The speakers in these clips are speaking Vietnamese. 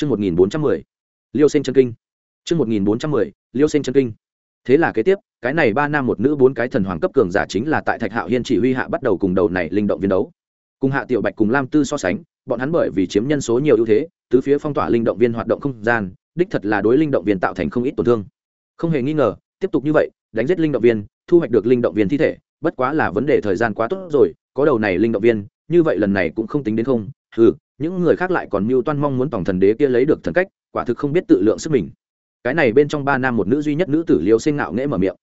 Chương 1410. Liêu Sinh chân kinh. Chương 1410. Liêu Sinh chân kinh. Thế là kế tiếp, cái này ba nam một nữ bốn cái thần hoàng cấp cường giả chính là tại Thạch Hạo Hiên chỉ huy hạ bắt đầu cùng đầu này linh động viên đấu. Cùng Hạ Tiểu Bạch cùng Lam Tư so sánh, bọn hắn bởi vì chiếm nhân số nhiều ưu thế, tứ phía phong tỏa linh động viên hoạt động không gian, đích thật là đối linh động viên tạo thành không ít tổn thương. Không hề nghi ngờ, tiếp tục như vậy, đánh giết linh động viên, thu hoạch được linh động viên thi thể, bất quá là vấn đề thời gian quá tốt rồi, có đầu này linh động viên, như vậy lần này cũng không tính đến không. Hừ, những người khác lại còn mưu toan mong muốn tổng thần đế kia lấy được thần cách, quả thực không biết tự lượng sức mình. Cái này bên trong ba nam một nữ duy nhất nữ tử liêu sinh ngạo nghễ mở miệng.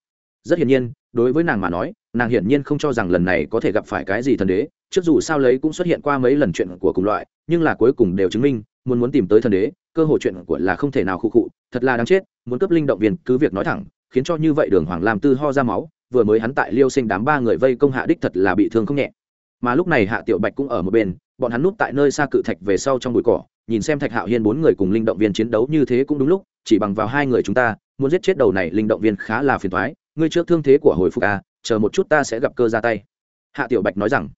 Rất hiển nhiên đối với nàng mà nói nàng hiển nhiên không cho rằng lần này có thể gặp phải cái gì thần đế trước dù sao lấy cũng xuất hiện qua mấy lần chuyện của cùng loại nhưng là cuối cùng đều chứng minh muốn muốn tìm tới thần đế cơ hội chuyện của là không thể nào khụ khụ thật là đáng chết muốn cấp linh động viên cứ việc nói thẳng khiến cho như vậy đường hoàng làm tư ho ra máu vừa mới hắn tại liêu sinh đám ba người vây công hạ đích thật là bị thương không nhẹ. Mà lúc này hạ tiểu bạch cũng ở một bên bọn hắn núp tại nơi xa cự thạch về sau trong bụi cỏ, nhìn xem thạch hạo hiên bốn người cùng linh động viên chiến đấu như thế cũng đúng lúc, chỉ bằng vào hai người chúng ta, muốn giết chết đầu này linh động viên khá là phiền thoái ngươi trước thương thế của hồi phục a, chờ một chút ta sẽ gặp cơ ra tay. Hạ tiểu bạch nói rằng.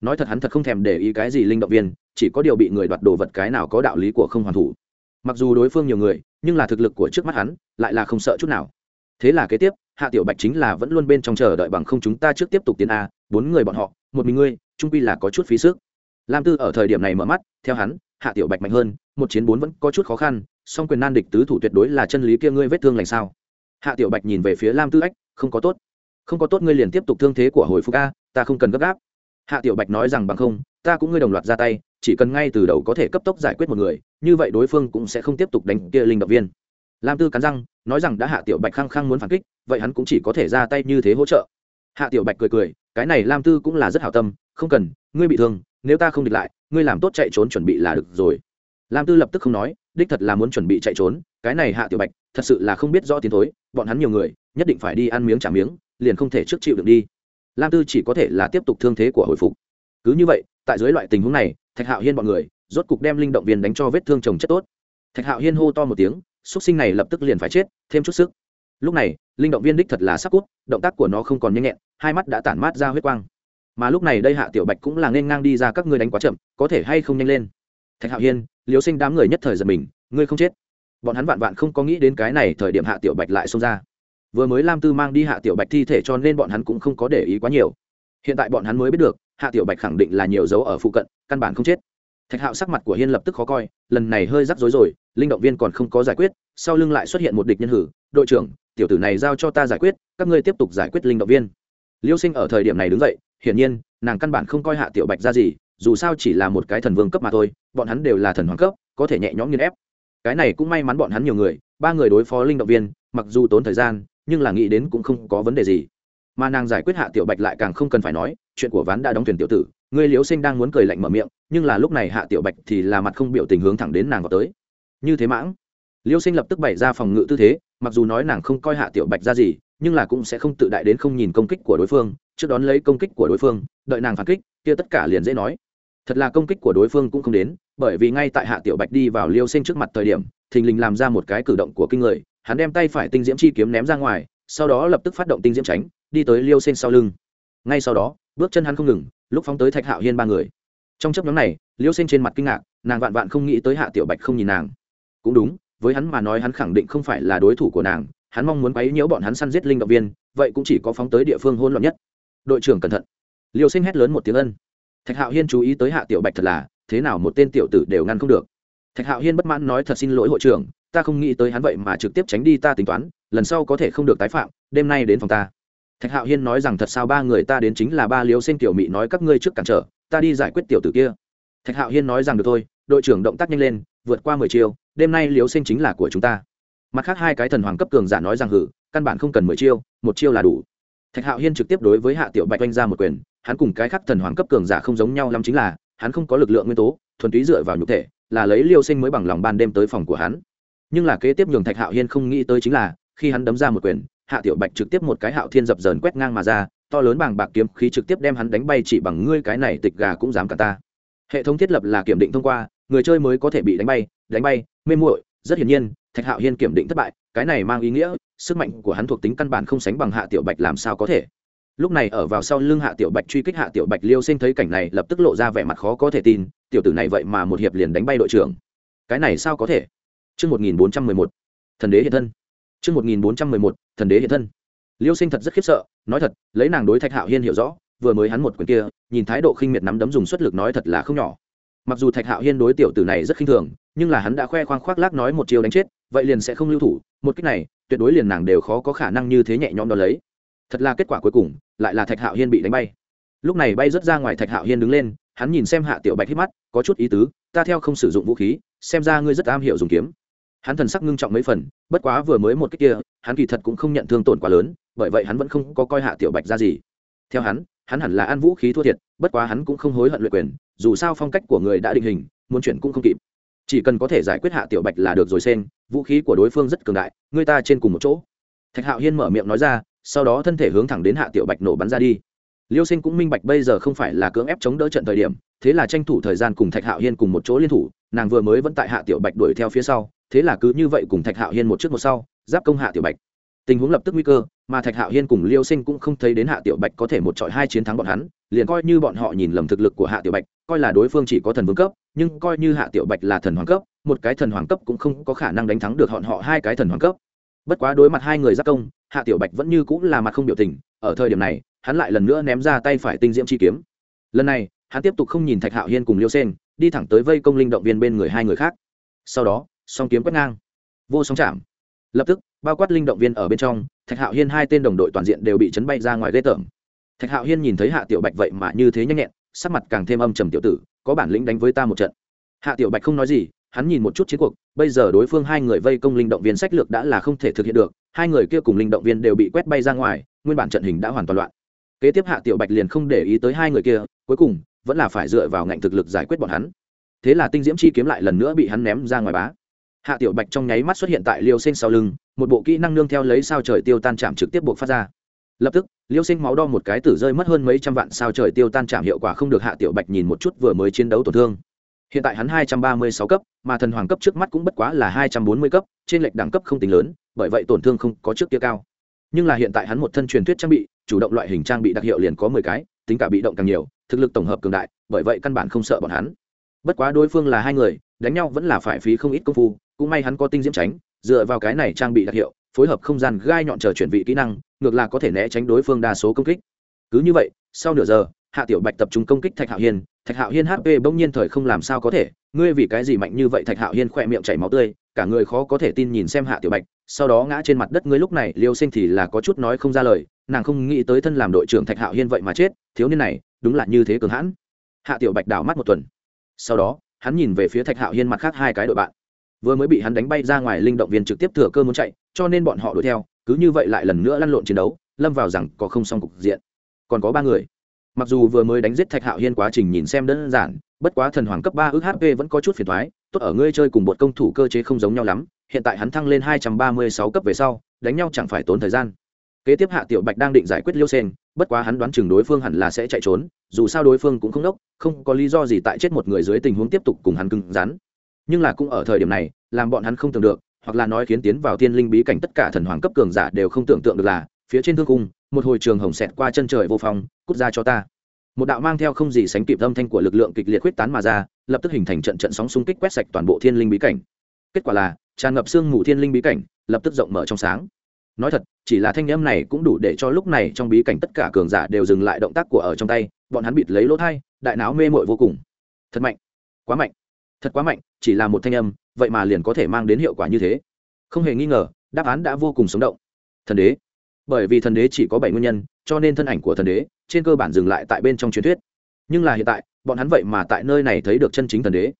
Nói thật hắn thật không thèm để ý cái gì linh động viên, chỉ có điều bị người đoạt đồ vật cái nào có đạo lý của không hoàn thủ. Mặc dù đối phương nhiều người, nhưng là thực lực của trước mắt hắn, lại là không sợ chút nào. Thế là kế tiếp, hạ tiểu bạch chính là vẫn luôn bên trong chờ đợi bằng không chúng ta trước tiếp tục tiến a, bốn người bọn họ, một mình ngươi, trung pi là có chút phí sức lam tư ở thời điểm này mở mắt, theo hắn, hạ tiểu bạch mạnh hơn, một chiến bốn vẫn có chút khó khăn, song quyền nan địch tứ thủ tuyệt đối là chân lý kia ngươi vết thương lành sao? Hạ tiểu bạch nhìn về phía lam tư ách, không có tốt. Không có tốt ngươi liền tiếp tục thương thế của hồi phục a, ta không cần gấp gáp. Hạ tiểu bạch nói rằng bằng không, ta cũng ngươi đồng loạt ra tay, chỉ cần ngay từ đầu có thể cấp tốc giải quyết một người, như vậy đối phương cũng sẽ không tiếp tục đánh kia linh động viên. Lam tư cắn răng, nói rằng đã hạ tiểu bạch khăng khăng muốn phản kích, vậy hắn cũng chỉ có thể ra tay như thế hỗ trợ. Hạ tiểu bạch cười cười, cái này lam tư cũng là rất hảo tâm, không cần, ngươi bị thương nếu ta không địch lại, ngươi làm tốt chạy trốn chuẩn bị là được rồi. Lam tư lập tức không nói, đích thật là muốn chuẩn bị chạy trốn, cái này hạ tiểu bạch, thật sự là không biết rõ tiến thối, bọn hắn nhiều người, nhất định phải đi ăn miếng trả miếng, liền không thể trước chịu được đi. Lam tư chỉ có thể là tiếp tục thương thế của hồi phục. Cứ như vậy, tại dưới loại tình huống này, thạch hạo hiên bọn người, rốt cục đem linh động viên đánh cho vết thương chồng chất tốt. Thạch hạo hiên hô to một tiếng, xúc sinh này lập tức liền phải chết, thêm chút sức. Lúc này, linh động viên đích thật là sắc cút, động tác của nó không còn nhanh nhẹn, hai mắt đã tản mát ra huyết quang mà lúc này đây hạ tiểu bạch cũng là nên ngang đi ra các ngươi đánh quá chậm, có thể hay không nhanh lên. Thạch hạo hiên liều sinh đám người nhất thời giật mình, ngươi không chết. Bọn hắn vạn vạn không có nghĩ đến cái này thời điểm hạ tiểu bạch lại xông ra. Vừa mới lam tư mang đi hạ tiểu bạch thi thể cho nên bọn hắn cũng không có để ý quá nhiều. Hiện tại bọn hắn mới biết được, hạ tiểu bạch khẳng định là nhiều dấu ở phụ cận, căn bản không chết. Thạch hạo sắc mặt của hiên lập tức khó coi, lần này hơi rắc rối rồi, linh động viên còn không có giải quyết, sau lưng lại xuất hiện một địch nhân hử, đội trưởng, tiểu tử này giao cho ta giải quyết, các ngươi tiếp tục giải quyết linh động viên. Liêu sinh ở thời điểm này đứng dậy hiển nhiên, nàng căn bản không coi hạ tiểu bạch ra gì, dù sao chỉ là một cái thần vương cấp mà thôi, bọn hắn đều là thần hoàng cấp, có thể nhẹ nhõm nghiên ép. Cái này cũng may mắn bọn hắn nhiều người, ba người đối phó linh động viên, mặc dù tốn thời gian, nhưng là nghĩ đến cũng không có vấn đề gì. Mà nàng giải quyết hạ tiểu bạch lại càng không cần phải nói, chuyện của ván đã đóng thuyền tiểu tử, người liếu sinh đang muốn cười lạnh mở miệng, nhưng là lúc này hạ tiểu bạch thì là mặt không biểu tình hướng thẳng đến nàng vào tới. Như thế mãng. Liêu sinh lập tức bày ra phòng ngự tư thế, mặc dù nói nàng không coi hạ tiểu bạch ra gì, nhưng là cũng sẽ không tự đại đến không nhìn công kích của đối phương trước đón lấy công kích của đối phương, đợi nàng phản kích, kia tất cả liền dễ nói. Thật là công kích của đối phương cũng không đến, bởi vì ngay tại hạ tiểu bạch đi vào liêu sinh trước mặt thời điểm, thình lình làm ra một cái cử động của kinh người, hắn đem tay phải tinh diễm chi kiếm ném ra ngoài, sau đó lập tức phát động tinh diễm tránh, đi tới liêu sinh sau lưng. Ngay sau đó, bước chân hắn không ngừng, lúc phóng tới thạch hạo hiên ba người. Trong chấp nhóm này, liêu sinh trên mặt kinh ngạc, nàng vạn vạn không nghĩ tới hạ tiểu bạch không nhìn nàng. Cũng đúng, với hắn mà nói hắn khẳng định không phải là đối thủ của nàng, hắn mong muốn quấy nhiễu bọn hắn săn giết linh động viên, vậy cũng chỉ có phóng tới địa phương hôn loạn nhất đội trưởng cẩn thận. Liêu sinh hét lớn một tiếng ân. Thạch hạo hiên chú ý tới hạ tiểu bạch thật là, thế nào một tên tiểu tử đều ngăn không được. Thạch hạo hiên bất mãn nói thật xin lỗi hội trưởng, ta không nghĩ tới hắn vậy mà trực tiếp tránh đi ta tính toán, lần sau có thể không được tái phạm, đêm nay đến phòng ta. Thạch hạo hiên nói rằng thật sao ba người ta đến chính là ba liều sinh tiểu mị nói các ngươi trước cản trở, ta đi giải quyết tiểu tử kia. Thạch hạo hiên nói rằng được thôi, đội trưởng động tác nhanh lên, vượt qua mười chiêu, đêm nay liều sinh chính là của chúng ta. Mặt khác hai cái thần hoàng cấp cường giả nói rằng hử, căn bản không cần mười chiêu, một chiêu là đủ thạch hạo hiên trực tiếp đối với hạ tiểu bạch oanh ra một quyền, hắn cùng cái khác thần hoàng cấp cường giả không giống nhau lắm chính là, hắn không có lực lượng nguyên tố, thuần túy dựa vào nhục thể, là lấy liêu sinh mới bằng lòng ban đêm tới phòng của hắn. Nhưng là kế tiếp nhường thạch hạo hiên không nghĩ tới chính là, khi hắn đấm ra một quyền, hạ tiểu bạch trực tiếp một cái hạo thiên dập dờn quét ngang mà ra, to lớn bằng bạc kiếm khí trực tiếp đem hắn đánh bay chỉ bằng ngươi cái này tịch gà cũng dám cả ta. Hệ thống thiết lập là kiểm định thông qua, người chơi mới có thể bị đánh bay đánh bay, mê muội, rất hiển nhiên thạch hạo hiên kiểm định thất bại cái này mang ý nghĩa sức mạnh của hắn thuộc tính căn bản không sánh bằng hạ tiểu bạch làm sao có thể lúc này ở vào sau lưng hạ tiểu bạch truy kích hạ tiểu bạch liêu sinh thấy cảnh này lập tức lộ ra vẻ mặt khó có thể tin tiểu tử này vậy mà một hiệp liền đánh bay đội trưởng cái này sao có thể Trước 1411, thần đế hiện thân. Trước 1411, thần đế hiện thân. Liêu Sinh thật rất khiếp sợ, nói thật, lấy nàng đối Thạch Hạo Hiên hiểu rõ, vừa mới hắn một quyền kia, nhìn thái độ khinh miệt nắm đấm dùng xuất lực nói thật là không nhỏ. Mặc dù Thạch Hạo Hiên đối tiểu tử này rất khinh thường, nhưng là hắn đã khoe khoang khoác lác nói một chiều đánh chết, vậy liền sẽ không lưu thủ, một kích này, tuyệt đối liền nàng đều khó có khả năng như thế nhẹ nhõm đó lấy. Thật là kết quả cuối cùng, lại là Thạch Hạo Hiên bị đánh bay. Lúc này bay rất ra ngoài Thạch Hạo Hiên đứng lên, hắn nhìn xem Hạ Tiểu Bạch hít mắt, có chút ý tứ, ta theo không sử dụng vũ khí, xem ra ngươi rất am hiểu dùng kiếm hắn thần sắc ngưng trọng mấy phần bất quá vừa mới một cách kia hắn kỳ thật cũng không nhận thương tổn quá lớn bởi vậy hắn vẫn không có coi hạ tiểu bạch ra gì theo hắn hắn hẳn là ăn vũ khí thua thiệt bất quá hắn cũng không hối hận luyện quyền, dù sao phong cách của người đã định hình, muốn chuyển cũng không kịp. Chỉ cần có thể giải quyết hạ tiểu bạch là được rồi xem vũ khí của đối phương rất cường đại, người ta trên cùng một chỗ. Thạch hạo hiên mở miệng nói ra, sau đó thân thể hướng thẳng đến hạ tiểu bạch nổ bắn ra đi. Liêu sinh cũng minh bạch bây giờ không phải là cưỡng ép chống đỡ trận thời điểm, thế là tranh thủ thời gian cùng thạch hạo hiên cùng một chỗ liên thủ, nàng vừa mới vẫn tại hạ tiểu bạch đuổi theo phía sau, thế là cứ như vậy cùng thạch hạo hiên một trước một sau, giáp công hạ tiểu bạch tình huống lập tức nguy cơ, mà thạch hạo hiên cùng liêu sinh cũng không thấy đến hạ tiểu bạch có thể một trọi hai chiến thắng bọn hắn, liền coi như bọn họ nhìn lầm thực lực của hạ tiểu bạch, coi là đối phương chỉ có thần vương cấp, nhưng coi như hạ tiểu bạch là thần hoàng cấp, một cái thần hoàng cấp cũng không có khả năng đánh thắng được bọn họ hai cái thần hoàng cấp. Bất quá đối mặt hai người giáp công, hạ tiểu bạch vẫn như cũng là mặt không biểu tình, ở thời điểm này, hắn lại lần nữa ném ra tay phải tinh diễm chi kiếm. Lần này, hắn tiếp tục không nhìn thạch hạo hiên cùng liêu sen đi thẳng tới vây công linh động viên bên người hai người khác. Sau đó, song kiếm quét ngang. Vô song chạm. Lập tức bao quát linh động viên ở bên trong, thạch hạo hiên hai tên đồng đội toàn diện đều bị chấn bay ra ngoài ghê tởm. Thạch hạo hiên nhìn thấy hạ tiểu bạch vậy mà như thế nhanh nhẹn, sắc mặt càng thêm âm trầm tiểu tử, có bản lĩnh đánh với ta một trận. Hạ tiểu bạch không nói gì, hắn nhìn một chút chiến cuộc, bây giờ đối phương hai người vây công linh động viên sách lược đã là không thể thực hiện được, hai người kia cùng linh động viên đều bị quét bay ra ngoài, nguyên bản trận hình đã hoàn toàn loạn. Kế tiếp hạ tiểu bạch liền không để ý tới hai người kia, cuối cùng vẫn là phải dựa vào ngạnh thực lực giải quyết bọn hắn. Thế là tinh diễm chi kiếm lại lần nữa bị hắn ném ra ngoài bá hạ tiểu bạch trong nháy mắt xuất hiện tại liêu sinh sau lưng, một bộ kỹ năng nương theo lấy sao trời tiêu tan chạm trực tiếp buộc phát ra. Lập tức, liêu sinh máu đo một cái tử rơi mất hơn mấy trăm vạn sao trời tiêu tan chạm hiệu quả không được hạ tiểu bạch nhìn một chút vừa mới chiến đấu tổn thương. Hiện tại hắn hai trăm ba mươi sáu cấp, mà thần hoàng cấp trước mắt cũng bất quá là hai trăm bốn mươi cấp, trên lệch đẳng cấp không tính lớn, bởi vậy tổn thương không có trước kia cao. Nhưng là hiện tại hắn một thân truyền thuyết trang bị, chủ động loại hình trang bị đặc hiệu liền có mười cái, tính cả bị động càng nhiều, thực lực tổng hợp cường đại, bởi vậy căn bản không sợ bọn hắn. Bất quá đối phương là hai người, đánh nhau vẫn là phải phí không ít công phu cũng may hắn có tinh diễm tránh, dựa vào cái này trang bị đặc hiệu, phối hợp không gian gai nhọn chờ chuyển vị kỹ năng, ngược là có thể né tránh đối phương đa số công kích. Cứ như vậy, sau nửa giờ, hạ tiểu bạch tập trung công kích thạch hạo hiên. Thạch hạo hiên hp bỗng nhiên thời không làm sao có thể. Ngươi vì cái gì mạnh như vậy? Thạch hạo hiên khỏe miệng chảy máu tươi, cả người khó có thể tin nhìn xem hạ tiểu bạch, sau đó ngã trên mặt đất. Ngươi lúc này, liêu sinh thì là có chút nói không ra lời, nàng không nghĩ tới thân làm đội trưởng thạch hạo hiên vậy mà chết, thiếu niên này, đúng là như thế cường hãn. Hạ tiểu bạch đảo mắt một tuần. Sau đó, hắn nhìn về phía thạch hạo hiên mặt khác hai cái đội bạn vừa mới bị hắn đánh bay ra ngoài linh động viên trực tiếp thừa cơ muốn chạy, cho nên bọn họ đuổi theo, cứ như vậy lại lần nữa lăn lộn chiến đấu, lâm vào rằng có không xong cục diện. Còn có ba người. Mặc dù vừa mới đánh giết thạch hạo hiên quá trình nhìn xem đơn giản, bất quá thần hoàng cấp ba ước hp vẫn có chút phiền thoái tốt ở ngươi chơi cùng một công thủ cơ chế không giống nhau lắm, hiện tại hắn thăng lên hai trăm ba mươi sáu cấp về sau, đánh nhau chẳng phải tốn thời gian. Kế tiếp hạ tiểu bạch đang định giải quyết liêu sen bất quá hắn đoán chừng đối phương hẳn là sẽ chạy trốn, dù sao đối phương cũng không đốc, không có lý do gì tại chết một người dưới tình huống tiếp tục cùng hắn cứng rắn nhưng là cũng ở thời điểm này, làm bọn hắn không tưởng được, hoặc là nói khiến tiến vào thiên linh bí cảnh tất cả thần hoàng cấp cường giả đều không tưởng tượng được là, phía trên thương cung, một hồi trường hồng xẹt qua chân trời vô phong, cút ra cho ta. Một đạo mang theo không gì sánh kịp âm thanh của lực lượng kịch liệt quyết tán mà ra, lập tức hình thành trận trận sóng xung kích quét sạch toàn bộ thiên linh bí cảnh. Kết quả là, tràn ngập sương mù thiên linh bí cảnh, lập tức rộng mở trong sáng. Nói thật, chỉ là thanh âm này cũng đủ để cho lúc này trong bí cảnh tất cả cường giả đều dừng lại động tác của ở trong tay, bọn hắn bịt lấy lỗ thai, đại não mê mội vô cùng. Thật mạnh. Quá mạnh thật quá mạnh, chỉ là một thanh âm, vậy mà liền có thể mang đến hiệu quả như thế. Không hề nghi ngờ, đáp án đã vô cùng sống động. Thần đế. Bởi vì thần đế chỉ có bảy nguyên nhân, cho nên thân ảnh của thần đế, trên cơ bản dừng lại tại bên trong truyền thuyết. Nhưng là hiện tại, bọn hắn vậy mà tại nơi này thấy được chân chính thần đế.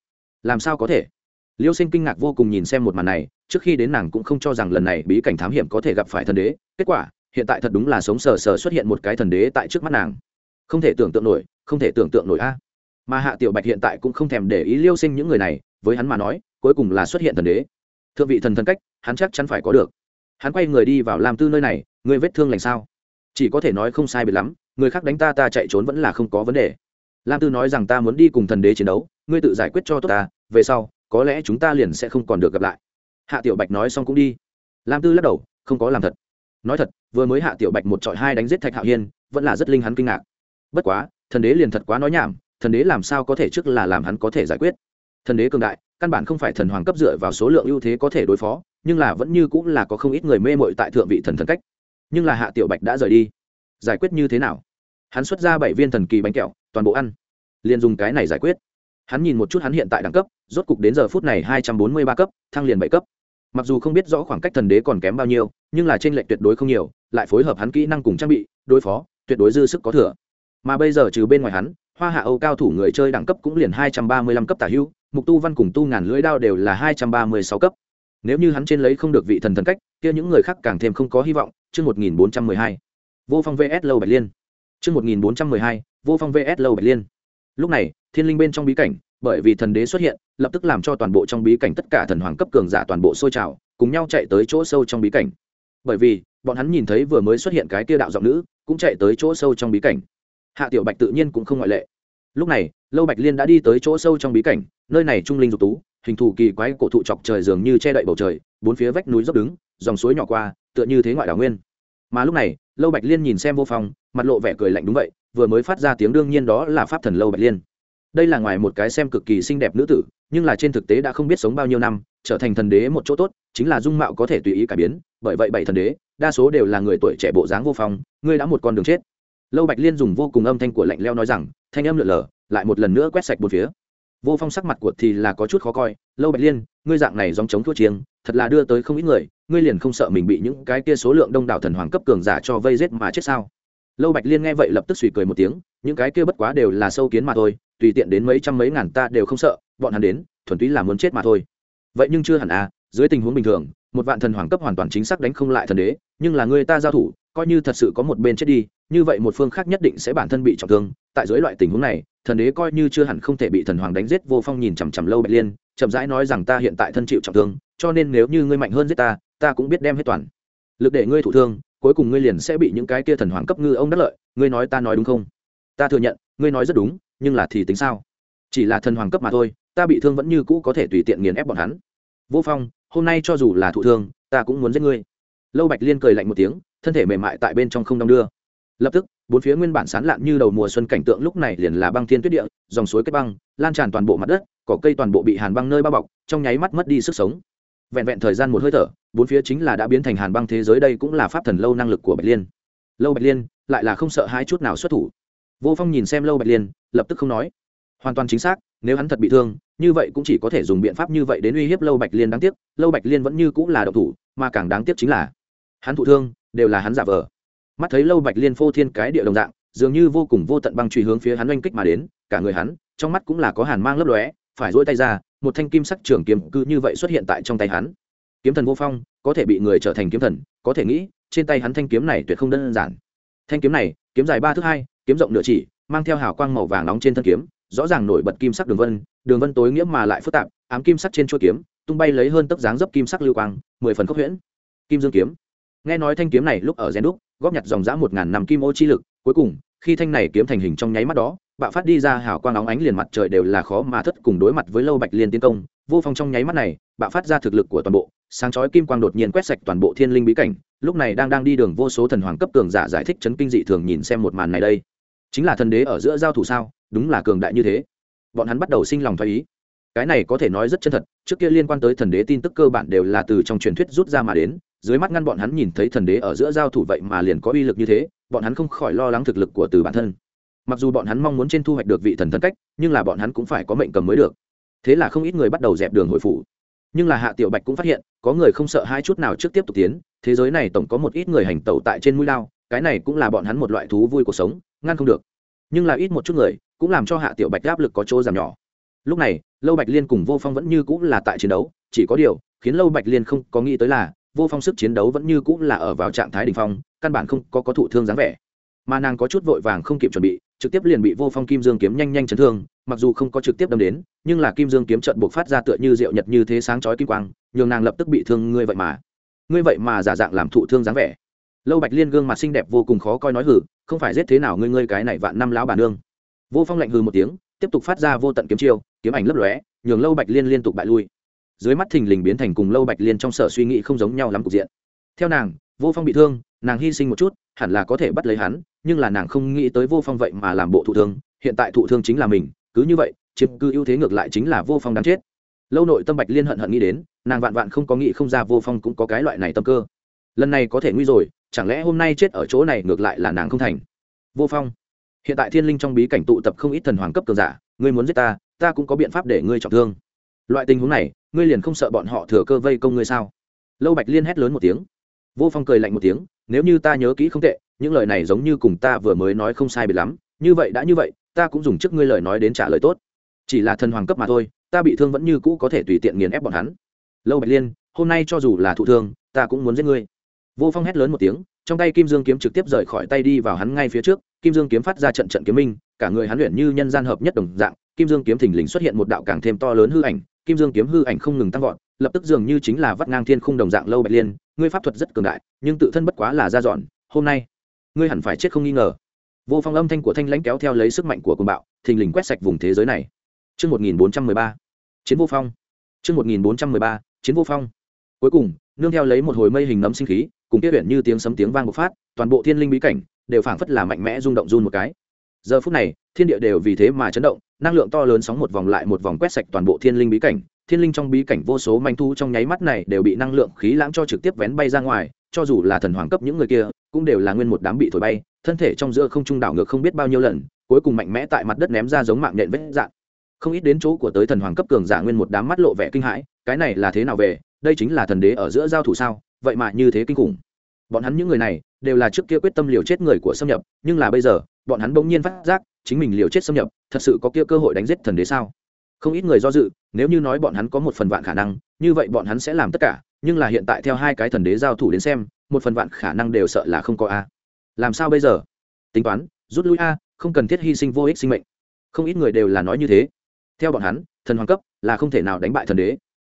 Làm sao có thể? Liêu sinh kinh ngạc vô cùng nhìn xem một màn này, trước khi đến nàng cũng không cho rằng lần này bí cảnh thám hiểm có thể gặp phải thần đế. Kết quả, hiện tại thật đúng là sống sờ sờ xuất hiện một cái thần đế tại trước mắt nàng. Không thể tưởng tượng nổi, không thể tưởng tượng nổi a mà hạ tiểu bạch hiện tại cũng không thèm để ý liêu sinh những người này, với hắn mà nói, cuối cùng là xuất hiện thần đế. Thượng vị thần thần cách, hắn chắc chắn phải có được. Hắn quay người đi vào làm tư nơi này, người vết thương lành sao? Chỉ có thể nói không sai biệt lắm, người khác đánh ta ta chạy trốn vẫn là không có vấn đề. Lam tư nói rằng ta muốn đi cùng thần đế chiến đấu, ngươi tự giải quyết cho tốt ta, về sau, có lẽ chúng ta liền sẽ không còn được gặp lại. Hạ tiểu bạch nói xong cũng đi. Lam tư lắc đầu, không có làm thật. Nói thật, vừa mới hạ tiểu bạch một trọi hai đánh giết thạch hạo hiên, vẫn là rất linh hắn kinh ngạc. Bất quá, thần đế liền thật quá nói nhảm thần đế làm sao có thể trước là làm hắn có thể giải quyết? Thần đế cường đại, căn bản không phải thần hoàng cấp dựa vào số lượng ưu thế có thể đối phó, nhưng là vẫn như cũng là có không ít người mê mội tại thượng vị thần thần cách. Nhưng là hạ tiểu bạch đã rời đi. Giải quyết như thế nào? Hắn xuất ra bảy viên thần kỳ bánh kẹo, toàn bộ ăn. Liền dùng cái này giải quyết. Hắn nhìn một chút hắn hiện tại đẳng cấp, rốt cục đến giờ phút này hai trăm bốn mươi ba cấp, thăng liền bảy cấp. Mặc dù không biết rõ khoảng cách thần đế còn kém bao nhiêu, nhưng là trên lệch tuyệt đối không nhiều, lại phối hợp hắn kỹ năng cùng trang bị, đối phó, tuyệt đối dư sức có thừa mà bây giờ trừ bên ngoài hắn, hoa hạ âu cao thủ người chơi đẳng cấp cũng liền hai trăm ba mươi lăm cấp tả hữu, mục tu văn cùng tu ngàn lưỡi đao đều là hai trăm ba mươi sáu cấp. Nếu như hắn trên lấy không được vị thần thần cách, kia những người khác càng thêm không có hy vọng, chương một nghìn bốn trăm mười hai. Vô phong vs. Lâu bạch liên. Chương một nghìn bốn trăm mười hai, vô phong vs. Lâu bạch liên. Lúc này, thiên linh bên trong bí cảnh, bởi vì thần đế xuất hiện, lập tức làm cho toàn bộ trong bí cảnh tất cả thần hoàng cấp cường giả toàn bộ sôi trào, cùng nhau chạy tới chỗ sâu trong bí cảnh. Bởi vì, bọn hắn nhìn thấy vừa mới xuất hiện cái kia đạo giọng nữ, cũng chạy tới chỗ sâu trong bí cảnh hạ tiểu bạch tự nhiên cũng không ngoại lệ. Lúc này, lâu bạch liên đã đi tới chỗ sâu trong bí cảnh, nơi này trung linh dục tú, hình thù kỳ quái cổ thụ chọc trời dường như che đậy bầu trời, bốn phía vách núi dốc đứng, dòng suối nhỏ qua, tựa như thế ngoại đảo nguyên. Mà lúc này, lâu bạch liên nhìn xem vô phong, mặt lộ vẻ cười lạnh đúng vậy, vừa mới phát ra tiếng đương nhiên đó là pháp thần lâu bạch liên. Đây là ngoài một cái xem cực kỳ xinh đẹp nữ tử, nhưng là trên thực tế đã không biết sống bao nhiêu năm, trở thành thần đế một chỗ tốt, chính là dung mạo có thể tùy ý cải biến, bởi vậy bảy thần đế, đa số đều là người tuổi trẻ bộ dáng vô phong, ngươi đã một con đường chết lâu bạch liên dùng vô cùng âm thanh của lạnh leo nói rằng, thanh âm lượn lờ, lại một lần nữa quét sạch một phía. Vô phong sắc mặt của thì là có chút khó coi. Lâu bạch liên, ngươi dạng này dòng chống thua chiêng, thật là đưa tới không ít người, ngươi liền không sợ mình bị những cái kia số lượng đông đảo thần hoàng cấp cường giả cho vây giết mà chết sao? Lâu bạch liên nghe vậy lập tức suy cười một tiếng, những cái kia bất quá đều là sâu kiến mà thôi, tùy tiện đến mấy trăm mấy ngàn ta đều không sợ, bọn hắn đến, thuần túy là muốn chết mà thôi. Vậy nhưng chưa hẳn à dưới tình huống bình thường một vạn thần hoàng cấp hoàn toàn chính xác đánh không lại thần đế, nhưng là người ta giao thủ, coi như thật sự có một bên chết đi, như vậy một phương khác nhất định sẽ bản thân bị trọng thương. Tại dưới loại tình huống này, thần đế coi như chưa hẳn không thể bị thần hoàng đánh giết, vô phong nhìn chằm chằm lâu bạch liên, chậm rãi nói rằng ta hiện tại thân chịu trọng thương, cho nên nếu như ngươi mạnh hơn giết ta ta cũng biết đem hết toàn. Lực để ngươi thụ thương, cuối cùng ngươi liền sẽ bị những cái kia thần hoàng cấp ngư ông đắc lợi. Ngươi nói ta nói đúng không? Ta thừa nhận, ngươi nói rất đúng, nhưng là thì tính sao? Chỉ là thần hoàng cấp mà thôi, ta bị thương vẫn như cũ có thể tùy tiện nghiền ép bọn hắn. Vô phong hôm nay cho dù là thụ thương, ta cũng muốn giết ngươi. Lâu bạch liên cười lạnh một tiếng, thân thể mềm mại tại bên trong không đong đưa. Lập tức, bốn phía nguyên bản sán lạn như đầu mùa xuân cảnh tượng lúc này liền là băng thiên tuyết địa, dòng suối kết băng, lan tràn toàn bộ mặt đất, cỏ cây toàn bộ bị hàn băng nơi bao bọc, trong nháy mắt mất đi sức sống. Vẹn vẹn thời gian một hơi thở, bốn phía chính là đã biến thành hàn băng thế giới đây cũng là pháp thần lâu năng lực của bạch liên. Lâu bạch liên lại là không sợ hai chút nào xuất thủ. Vô phong nhìn xem lâu bạch liên, lập tức không nói hoàn toàn chính xác, nếu hắn thật bị thương, như vậy cũng chỉ có thể dùng biện pháp như vậy đến uy hiếp lâu bạch liên đáng tiếc, lâu bạch liên vẫn như cũng là độc thủ, mà càng đáng tiếc chính là, hắn thụ thương, đều là hắn giả vờ. Mắt thấy lâu bạch liên phô thiên cái địa đồng dạng, dường như vô cùng vô tận băng truy hướng phía hắn oanh kích mà đến, cả người hắn, trong mắt cũng là có hàn mang lấp lóe, phải dỗi tay ra, một thanh kim sắc trường kiếm cứ như vậy xuất hiện tại trong tay hắn. Kiếm thần vô phong, có thể bị người trở thành kiếm thần, có thể nghĩ, trên tay hắn thanh kiếm này tuyệt không đơn giản. Thanh kiếm này, kiếm dài ba thước hai, kiếm rộng nửa chỉ, mang theo hào quang màu vàng nóng trên thân kiếm rõ ràng nổi bật kim sắc đường vân đường vân tối nghĩa mà lại phức tạp, ám kim sắc trên chuôi kiếm, tung bay lấy hơn tấc dáng dấp kim sắc lưu quang, mười phần khốc huyễn. Kim dương kiếm. Nghe nói thanh kiếm này lúc ở gen đúc, góp nhặt dòng dã một ngàn năm kim ô chi lực, cuối cùng, khi thanh này kiếm thành hình trong nháy mắt đó, bạo phát đi ra hào quang óng ánh liền mặt trời đều là khó mà thất cùng đối mặt với lâu bạch liên tiến công, vô phong trong nháy mắt này, bạo phát ra thực lực của toàn bộ, sáng chói kim quang đột nhiên quét sạch toàn bộ thiên linh bí cảnh, lúc này đang đang đi đường vô số thần hoàng cấp cường giả giải thích chấn kinh dị thường nhìn xem một màn này đây. Chính là thần đế ở giữa giao thủ sao? Đúng là cường đại như thế. Bọn hắn bắt đầu sinh lòng thoái ý. Cái này có thể nói rất chân thật, trước kia liên quan tới thần đế tin tức cơ bản đều là từ trong truyền thuyết rút ra mà đến, dưới mắt ngăn bọn hắn nhìn thấy thần đế ở giữa giao thủ vậy mà liền có uy lực như thế, bọn hắn không khỏi lo lắng thực lực của từ bản thân. Mặc dù bọn hắn mong muốn trên thu hoạch được vị thần thần cách, nhưng là bọn hắn cũng phải có mệnh cầm mới được. Thế là không ít người bắt đầu dẹp đường hồi phủ. Nhưng là hạ tiểu bạch cũng phát hiện, có người không sợ hai chút nào trước tiếp tục tiến, thế giới này tổng có một ít người hành tẩu tại trên mũi lao, cái này cũng là bọn hắn một loại thú vui cuộc sống, ngăn không được. Nhưng là ít một chút người cũng làm cho hạ tiểu bạch áp lực có chỗ giảm nhỏ. Lúc này, lâu bạch liên cùng vô phong vẫn như cũng là tại chiến đấu, chỉ có điều, khiến lâu bạch liên không có nghĩ tới là, vô phong sức chiến đấu vẫn như cũng là ở vào trạng thái đ ỉ n h phong, căn bản không có có thụ thương dáng vẻ. Mà nàng có chút vội vàng không kịp chuẩn bị, trực tiếp liền bị vô phong kim dương kiếm nhanh nhanh chấn thương, mặc dù không có trực tiếp đâm đến, nhưng là kim dương kiếm trận buộc phát ra tựa như rượu nhật như thế sáng chói kim quang, nhường nàng lập tức bị thương, ngươi vậy mà, ngươi vậy mà giả dạng làm thụ thương dáng vẻ. Lâu bạch liên gương mặt xinh đẹp vô cùng khó coi nói hử, không phải giết thế nào ngươi ngươi cái này vạn năm lão bà nương vô phong lạnh hư một tiếng, tiếp tục phát ra vô tận kiếm chiêu, kiếm ảnh lấp lóe, nhường lâu bạch liên liên tục bại lui. Dưới mắt thình lình biến thành cùng lâu bạch liên trong sở suy nghĩ không giống nhau lắm cục diện. Theo nàng, vô phong bị thương, nàng hy sinh một chút, hẳn là có thể bắt lấy hắn, nhưng là nàng không nghĩ tới vô phong vậy mà làm bộ thụ thương, hiện tại thụ thương chính là mình, cứ như vậy, chiếm cứ ưu thế ngược lại chính là vô phong đáng chết. Lâu nội tâm bạch liên hận hận nghĩ đến, nàng vạn vạn không có nghĩ không ra vô phong cũng có cái loại này tâm cơ. Lần này có thể nguy rồi, chẳng lẽ hôm nay chết ở chỗ này ngược lại là nàng không thành? Vô phong hiện tại thiên linh trong bí cảnh tụ tập không ít thần hoàng cấp cường giả, ngươi muốn giết ta ta cũng có biện pháp để ngươi trọng thương. Loại tình huống này, ngươi liền không sợ bọn họ thừa cơ vây công ngươi sao? Lâu bạch liên hét lớn một tiếng. Vô phong cười lạnh một tiếng, nếu như ta nhớ kỹ không tệ, những lời này giống như cùng ta vừa mới nói không sai biệt lắm, như vậy đã như vậy, ta cũng dùng trước ngươi lời nói đến trả lời tốt. Chỉ là thần hoàng cấp mà thôi, ta bị thương vẫn như cũ có thể tùy tiện nghiền ép bọn hắn. Lâu bạch liên, hôm nay cho dù là thụ thương, ta cũng muốn giết ngươi. Vô phong hét lớn một tiếng trong tay kim dương kiếm trực tiếp rời khỏi tay đi vào hắn ngay phía trước kim dương kiếm phát ra trận trận kiếm minh cả người hắn luyện như nhân gian hợp nhất đồng dạng kim dương kiếm thình lình xuất hiện một đạo càng thêm to lớn hư ảnh kim dương kiếm hư ảnh không ngừng tăng vọt lập tức dường như chính là vắt ngang thiên khung đồng dạng lâu bạch liên ngươi pháp thuật rất cường đại nhưng tự thân bất quá là ra dọn hôm nay ngươi hẳn phải chết không nghi ngờ vô phong âm thanh của thanh lãnh kéo theo lấy sức mạnh của côn bạo thình lình quét sạch vùng thế giới này Trước 1413, chiến vô phong. Trước 1413, chiến vô phong. Cuối cùng, nương theo lấy một hồi mây hình nấm sinh khí, cùng kia huyện như tiếng sấm tiếng vang bộc phát, toàn bộ thiên linh bí cảnh đều phảng phất là mạnh mẽ rung động run một cái. Giờ phút này, thiên địa đều vì thế mà chấn động, năng lượng to lớn sóng một vòng lại một vòng quét sạch toàn bộ thiên linh bí cảnh, thiên linh trong bí cảnh vô số manh thu trong nháy mắt này đều bị năng lượng khí lãng cho trực tiếp vén bay ra ngoài, cho dù là thần hoàng cấp những người kia, cũng đều là nguyên một đám bị thổi bay, thân thể trong giữa không trung đảo ngược không biết bao nhiêu lần, cuối cùng mạnh mẽ tại mặt đất ném ra giống mạng nhện vết dạng. Không ít đến chỗ của tới thần hoàng cấp cường giả nguyên một đám mắt lộ vẻ kinh hãi, cái này là thế nào về, đây chính là thần đế ở giữa giao thủ sao, vậy mà như thế kinh khủng. Bọn hắn những người này đều là trước kia quyết tâm liều chết người của xâm nhập, nhưng là bây giờ, bọn hắn bỗng nhiên phát giác, chính mình liều chết xâm nhập, thật sự có kia cơ hội đánh giết thần đế sao? Không ít người do dự, nếu như nói bọn hắn có một phần vạn khả năng, như vậy bọn hắn sẽ làm tất cả, nhưng là hiện tại theo hai cái thần đế giao thủ đến xem, một phần vạn khả năng đều sợ là không có a. Làm sao bây giờ? Tính toán rút lui a không cần thiết hy sinh vô ích sinh mệnh. Không ít người đều là nói như thế. Theo bọn hắn thần hoàng cấp là không thể nào đánh bại thần đế.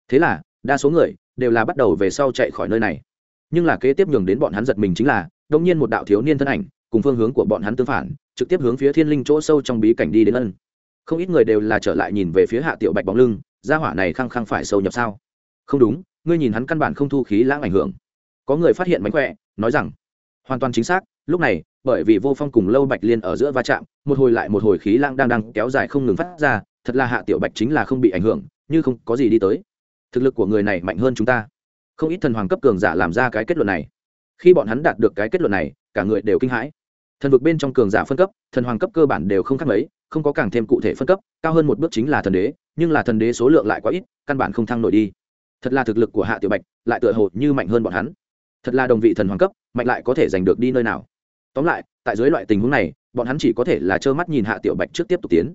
Thế là đa số người đều là bắt đầu về sau chạy khỏi nơi này. Nhưng là kế tiếp nhường đến bọn hắn giật mình chính là đông nhiên một đạo thiếu niên thân ảnh, cùng phương hướng của bọn hắn tương phản, trực tiếp hướng phía thiên linh chỗ sâu trong bí cảnh đi đến ân. Không ít người đều là trở lại nhìn về phía hạ tiểu bạch bóng lưng, gia hỏa này khăng khăng phải sâu nhập sao? Không đúng, ngươi nhìn hắn căn bản không thu khí lãng ảnh hưởng. Có người phát hiện mánh khỏe, nói rằng, hoàn toàn chính xác, lúc này, bởi vì vô phong cùng lâu bạch liên ở giữa va chạm, một hồi lại một hồi khí lang đang đang kéo dài không ngừng phát ra, thật là hạ tiểu bạch chính là không bị ảnh hưởng, như không có gì đi tới thực lực của người này mạnh hơn chúng ta. Không ít thần hoàng cấp cường giả làm ra cái kết luận này. Khi bọn hắn đạt được cái kết luận này, cả người đều kinh hãi. Thần vực bên trong cường giả phân cấp, thần hoàng cấp cơ bản đều không khác mấy, không có càng thêm cụ thể phân cấp, cao hơn một bước chính là thần đế, nhưng là thần đế số lượng lại quá ít, căn bản không thăng nổi đi. Thật là thực lực của hạ tiểu bạch, lại tựa hồ như mạnh hơn bọn hắn. Thật là đồng vị thần hoàng cấp, mạnh lại có thể giành được đi nơi nào. Tóm lại, tại dưới loại tình huống này, bọn hắn chỉ có thể là trơ mắt nhìn hạ tiểu bạch trước tiếp tục tiến.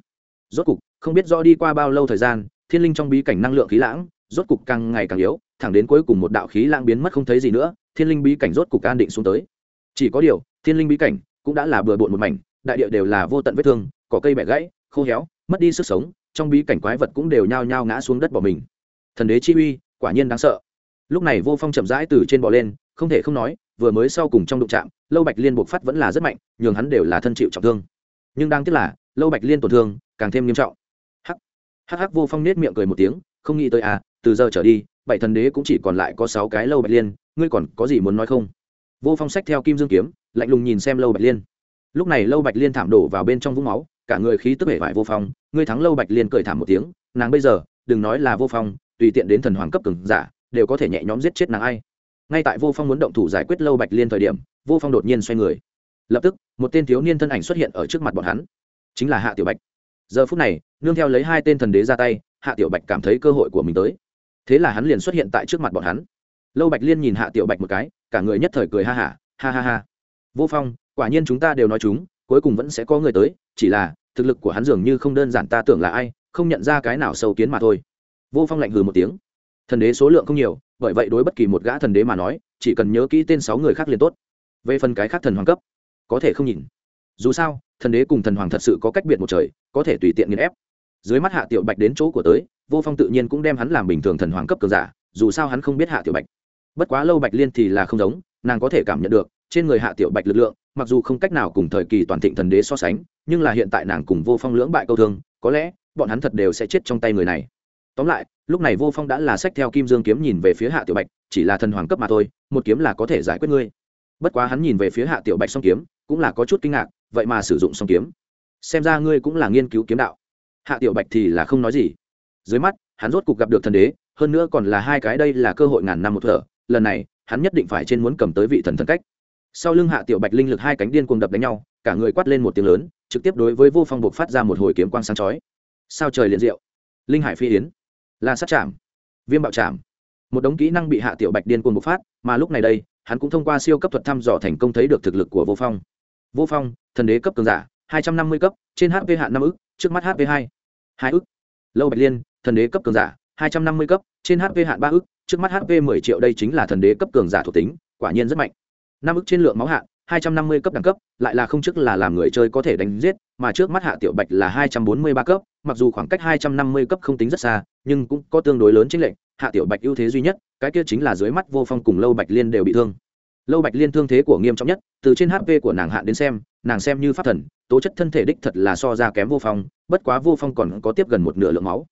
Rốt cục, không biết do đi qua bao lâu thời gian, thiên linh trong bí cảnh năng lượng khí lãng rốt cục càng ngày càng yếu, thẳng đến cuối cùng một đạo khí lãng biến mất không thấy gì nữa, thiên linh bí cảnh rốt cục an định xuống tới. Chỉ có điều, thiên linh bí cảnh cũng đã là bừa bộn một mảnh, đại địa đều là vô tận vết thương, cỏ cây bẻ gãy, khô héo, mất đi sức sống, trong bí cảnh quái vật cũng đều nhao nhao ngã xuống đất bỏ mình. Thần đế chi uy, quả nhiên đáng sợ. Lúc này vô phong chậm rãi từ trên bò lên, không thể không nói, vừa mới sau cùng trong đụng trạm lâu bạch liên buộc phát vẫn là rất mạnh, nhường hắn đều là thân chịu trọng thương. Nhưng đáng tiếc là, lâu bạch liên tổn thương càng thêm nghiêm trọng. Hắc hắc hắc, vô phong nết miệng cười một tiếng, không nghĩ tới à từ giờ trở đi, bảy thần đế cũng chỉ còn lại có sáu cái lâu bạch liên, ngươi còn có gì muốn nói không? Vô phong sách theo kim dương kiếm, lạnh lùng nhìn xem lâu bạch liên. Lúc này lâu bạch liên thảm đổ vào bên trong vũng máu, cả người khí tức hệ vải vô phong, ngươi thắng lâu bạch liên cười thảm một tiếng, nàng bây giờ, đừng nói là vô phong, tùy tiện đến thần hoàng cấp cường giả, đều có thể nhẹ nhõm giết chết nàng ai. Ngay tại vô phong muốn động thủ giải quyết lâu bạch liên thời điểm, vô phong đột nhiên xoay người. Lập tức, một tên thiếu niên thân ảnh xuất hiện ở trước mặt bọn hắn, chính là hạ tiểu bạch. Giờ phút này, nương theo lấy hai tên thần đế ra tay, hạ tiểu bạch cảm thấy cơ hội của mình tới thế là hắn liền xuất hiện tại trước mặt bọn hắn. Lâu bạch liên nhìn hạ tiểu bạch một cái cả người nhất thời cười ha hả ha, ha ha. Ha vô phong quả nhiên chúng ta đều nói chúng cuối cùng vẫn sẽ có người tới chỉ là thực lực của hắn dường như không đơn giản ta tưởng là ai không nhận ra cái nào sâu kiến mà thôi. Vô phong lạnh hừ một tiếng. Thần đế số lượng không nhiều bởi vậy đối bất kỳ một gã thần đế mà nói chỉ cần nhớ kỹ tên sáu người khác liền tốt. Về phần cái khác thần hoàng cấp có thể không nhìn. Dù sao thần đế cùng thần hoàng thật sự có cách biệt một trời có thể tùy tiện nghiền ép dưới mắt hạ tiểu bạch đến chỗ của tới, vô phong tự nhiên cũng đem hắn làm bình thường thần hoàng cấp cường giả, dù sao hắn không biết hạ tiểu bạch. Bất quá lâu bạch liên thì là không giống, nàng có thể cảm nhận được, trên người hạ tiểu bạch lực lượng, mặc dù không cách nào cùng thời kỳ toàn thịnh thần đế so sánh, nhưng là hiện tại nàng cùng vô phong lưỡng bại câu thương, có lẽ, bọn hắn thật đều sẽ chết trong tay người này. Tóm lại, lúc này vô phong đã là sách theo kim dương kiếm nhìn về phía hạ tiểu bạch, chỉ là thần hoàng cấp mà thôi, một kiếm là có thể giải quyết ngươi. Bất quá hắn nhìn về phía hạ tiểu bạch song kiếm, cũng là có chút kinh ngạc, vậy mà sử dụng song kiếm. Xem ra ngươi cũng là nghiên cứu kiếm đạo hạ tiểu bạch thì là không nói gì. Dưới mắt, hắn rốt cục gặp được thần đế, hơn nữa còn là hai cái đây là cơ hội ngàn năm một thở, lần này, hắn nhất định phải trên muốn cầm tới vị thần thần cách. Sau lưng hạ tiểu bạch linh lực hai cánh điên cuồng đập đánh nhau, cả người quát lên một tiếng lớn, trực tiếp đối với vô phong buộc phát ra một hồi kiếm quang sáng chói. Sao trời liền diệu? Linh hải phi yến. La sát chạm viêm bạo chạm một đống kỹ năng bị hạ tiểu bạch điên cuồng bộc phát, mà lúc này đây, hắn cũng thông qua siêu cấp thuật thăm dò thành công thấy được thực lực của vô phong. Vô phong, thần đế cấp cường giả, hai trăm năm mươi cấp, trên hp hạ năm ức trước mắt hp hai hai ức. Lâu bạch liên, thần đế cấp cường giả, hai trăm năm mươi cấp, trên hp hạn ba ức, trước mắt hp mười triệu đây chính là thần đế cấp cường giả thuộc tính, quả nhiên rất mạnh. Năm ức trên lượng máu hạn hai trăm năm mươi cấp đẳng cấp, lại là không chức là làm người chơi có thể đánh giết, mà trước mắt hạ tiểu bạch là hai trăm bốn mươi ba cấp, mặc dù khoảng cách hai trăm năm mươi cấp không tính rất xa, nhưng cũng có tương đối lớn chính lệnh hạ tiểu bạch ưu thế duy nhất, cái kia chính là dưới mắt vô phong cùng lâu bạch liên đều bị thương. Lâu bạch liên thương thế của nghiêm trọng nhất, từ trên hp của nàng hạn đến xem nàng xem như pháp thần tố chất thân thể đích thật là so ra kém vô phong bất quá vô phong còn có tiếp gần một nửa lượng máu.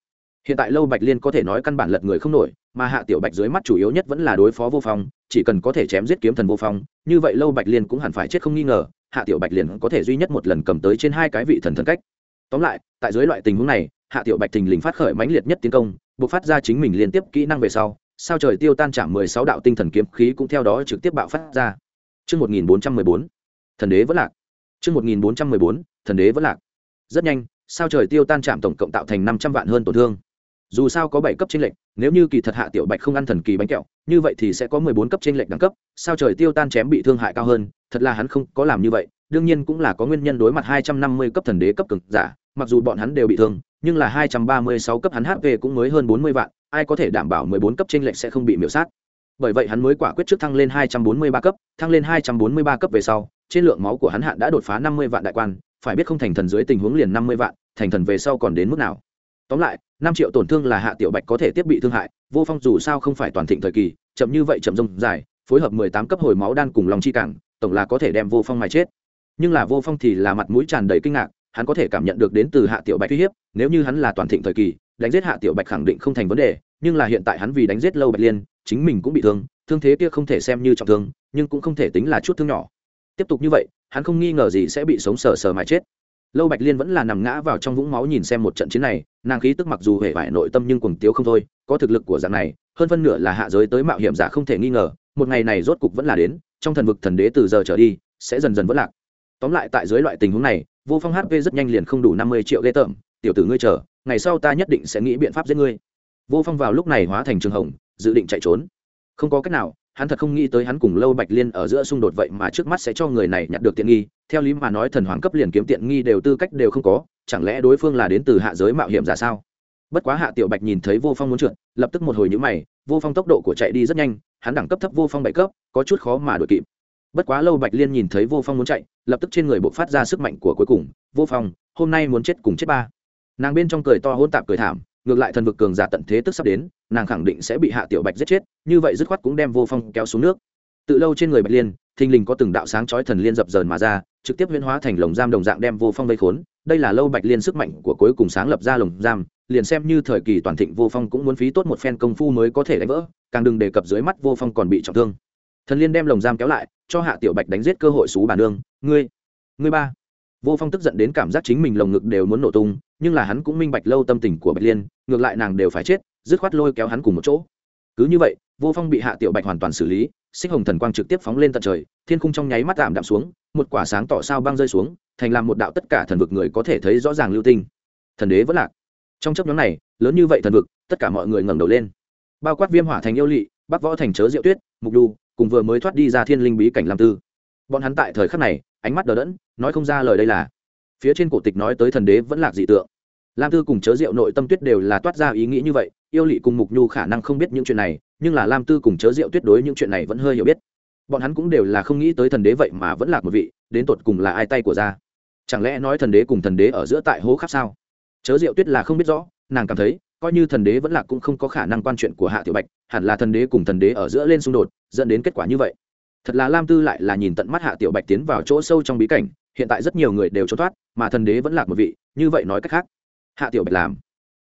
Hiện tại lâu bạch liên có thể nói căn bản lật người không nổi mà hạ tiểu bạch dưới mắt chủ yếu nhất vẫn là đối phó vô phong chỉ cần có thể chém giết kiếm thần vô phong như vậy lâu bạch liên cũng hẳn phải chết không nghi ngờ hạ tiểu bạch liền có thể duy nhất một lần cầm tới trên hai cái vị thần thần cách. Tóm lại tại dưới loại tình huống này hạ tiểu bạch thình lình phát khởi mãnh liệt nhất tiến công buộc phát ra chính mình liên tiếp kỹ năng về sau sao trời tiêu tan chạm mười sáu đạo tinh thần kiếm khí cũng theo đó trực tiếp bạo phát ra. Trước 1414, thần đế vẫn lạc. Trước 1414, thần đế vẫn lạc. Rất nhanh, sao trời tiêu tan chạm tổng cộng tạo thành năm trăm vạn hơn tổn thương dù sao có bảy cấp trên lệnh nếu như kỳ thật hạ tiểu bạch không ăn thần kỳ bánh kẹo như vậy thì sẽ có mười bốn cấp trên lệnh đẳng cấp sao trời tiêu tan chém bị thương hại cao hơn thật là hắn không có làm như vậy đương nhiên cũng là có nguyên nhân đối mặt hai trăm năm mươi cấp thần đế cấp cường giả mặc dù bọn hắn đều bị thương nhưng là hai trăm ba mươi sáu cấp hắn hp cũng mới hơn bốn mươi vạn ai có thể đảm bảo mười bốn cấp trên lệnh sẽ không bị miểu sát bởi vậy hắn mới quả quyết trước thăng lên hai trăm bốn mươi ba cấp thăng lên hai trăm bốn mươi ba cấp về sau trên lượng máu của hắn hạn đã đột phá năm mươi vạn đại quan, phải biết không thành thần dưới tình huống liền năm mươi vạn, thành thần về sau còn đến mức nào? Tóm lại, năm triệu tổn thương là hạ tiểu bạch có thể tiếp bị thương hại, vô phong dù sao không phải toàn thịnh thời kỳ, chậm như vậy chậm rông dài, phối hợp mười tám cấp hồi máu đan cùng lòng chi cảng, tổng là có thể đem vô phong mà chết. Nhưng là vô phong thì là mặt mũi tràn đầy kinh ngạc, hắn có thể cảm nhận được đến từ hạ tiểu bạch uy hiếp, nếu như hắn là toàn thịnh thời kỳ, đánh giết hạ tiểu bạch khẳng định không thành vấn đề, nhưng là hiện tại hắn vì đánh giết lâu bạch liên, chính mình cũng bị thương thương thế kia không thể xem như trọng thương, nhưng cũng không thể tính là chút thương nhỏ tiếp tục như vậy, hắn không nghi ngờ gì sẽ bị sống sờ sờ mà chết. Lâu bạch liên vẫn là nằm ngã vào trong vũng máu nhìn xem một trận chiến này, nàng khí tức mặc dù hề vải nội tâm nhưng cuồng tiếu không thôi, có thực lực của dạng này, hơn phân nửa là hạ giới tới mạo hiểm giả không thể nghi ngờ, một ngày này rốt cục vẫn là đến, trong thần vực thần đế từ giờ trở đi, sẽ dần dần vỡ lạc. Tóm lại tại dưới loại tình huống này, vô phong hp rất nhanh liền không đủ năm mươi triệu ghê tởm, tiểu tử ngươi chờ, ngày sau ta nhất định sẽ nghĩ biện pháp giết ngươi. Vô phong vào lúc này hóa thành trường hồng, dự định chạy trốn. Không có cách nào hắn thật không nghĩ tới hắn cùng lâu bạch liên ở giữa xung đột vậy mà trước mắt sẽ cho người này nhặt được tiện nghi. Theo lý mà nói thần hoàng cấp liền kiếm tiện nghi đều tư cách đều không có, chẳng lẽ đối phương là đến từ hạ giới mạo hiểm giả sao? Bất quá hạ tiểu bạch nhìn thấy vô phong muốn trượt, lập tức một hồi nhữ mày, vô phong tốc độ của chạy đi rất nhanh, hắn đẳng cấp thấp vô phong bảy cấp, có chút khó mà đuổi kịp. Bất quá lâu bạch liên nhìn thấy vô phong muốn chạy, lập tức trên người buộc phát ra sức mạnh của cuối cùng, vô phong, hôm nay muốn chết cùng chết ba. Nàng bên trong cười to hôn tạp cười thảm, ngược lại thần vực cường giả tận thế tức sắp đến nàng khẳng định sẽ bị hạ tiểu bạch giết chết, như vậy dứt khoát cũng đem vô phong kéo xuống nước. Tự lâu trên người bạch liên, thình lình có từng đạo sáng chói thần liên dập dờn mà ra, trực tiếp huyễn hóa thành lồng giam đồng dạng đem vô phong vây khốn. Đây là lâu bạch liên sức mạnh của cuối cùng sáng lập ra lồng giam, liền xem như thời kỳ toàn thịnh vô phong cũng muốn phí tốt một phen công phu mới có thể đánh vỡ, càng đừng đề cập dưới mắt vô phong còn bị trọng thương. Thần liên đem lồng giam kéo lại, cho hạ tiểu bạch đánh giết cơ hội xú bà nương. Ngươi ngươi ba. Vô phong tức giận đến cảm giác chính mình lồng ngực đều muốn nổ tung, nhưng là hắn cũng minh bạch lâu tâm tình của bạch liên, ngược lại nàng đều phải chết dứt khoát lôi kéo hắn cùng một chỗ. Cứ như vậy, vô phong bị hạ tiểu bạch hoàn toàn xử lý, xích hồng thần quang trực tiếp phóng lên tận trời, thiên khung trong nháy mắt tạm đạm xuống, một quả sáng tỏ sao băng rơi xuống, thành làm một đạo tất cả thần vực người có thể thấy rõ ràng lưu tinh. Thần đế vẫn lạc. Trong chấp nhóm này, lớn như vậy thần vực, tất cả mọi người ngẩng đầu lên. Bao quát viêm hỏa thành yêu lỵ bắc võ thành chớ diệu tuyết, mục đu, cùng vừa mới thoát đi ra thiên linh bí cảnh làm tư. Bọn hắn tại thời khắc này, ánh mắt đờ đẫn, nói không ra lời đây là. Phía trên cổ tịch nói tới thần đế vẫn lạc dị tượng lam tư cùng chớ diệu nội tâm tuyết đều là toát ra ý nghĩ như vậy, yêu lỵ cùng mục nhu khả năng không biết những chuyện này, nhưng là lam tư cùng chớ diệu tuyết đối những chuyện này vẫn hơi hiểu biết. Bọn hắn cũng đều là không nghĩ tới thần đế vậy mà vẫn lạc một vị, đến tột cùng là ai tay của ra? Chẳng lẽ nói thần đế cùng thần đế ở giữa tại hố khắp sao? Chớ diệu tuyết là không biết rõ, nàng cảm thấy, coi như thần đế vẫn lạc cũng không có khả năng quan chuyện của hạ tiểu bạch, hẳn là thần đế cùng thần đế ở giữa lên xung đột, dẫn đến kết quả như vậy. Thật là lam tư lại là nhìn tận mắt hạ tiểu bạch tiến vào chỗ sâu trong bí cảnh, hiện tại rất nhiều người đều trốn thoát, mà thần đế vẫn lạc một vị, như vậy nói cách khác hạ tiểu bạch làm.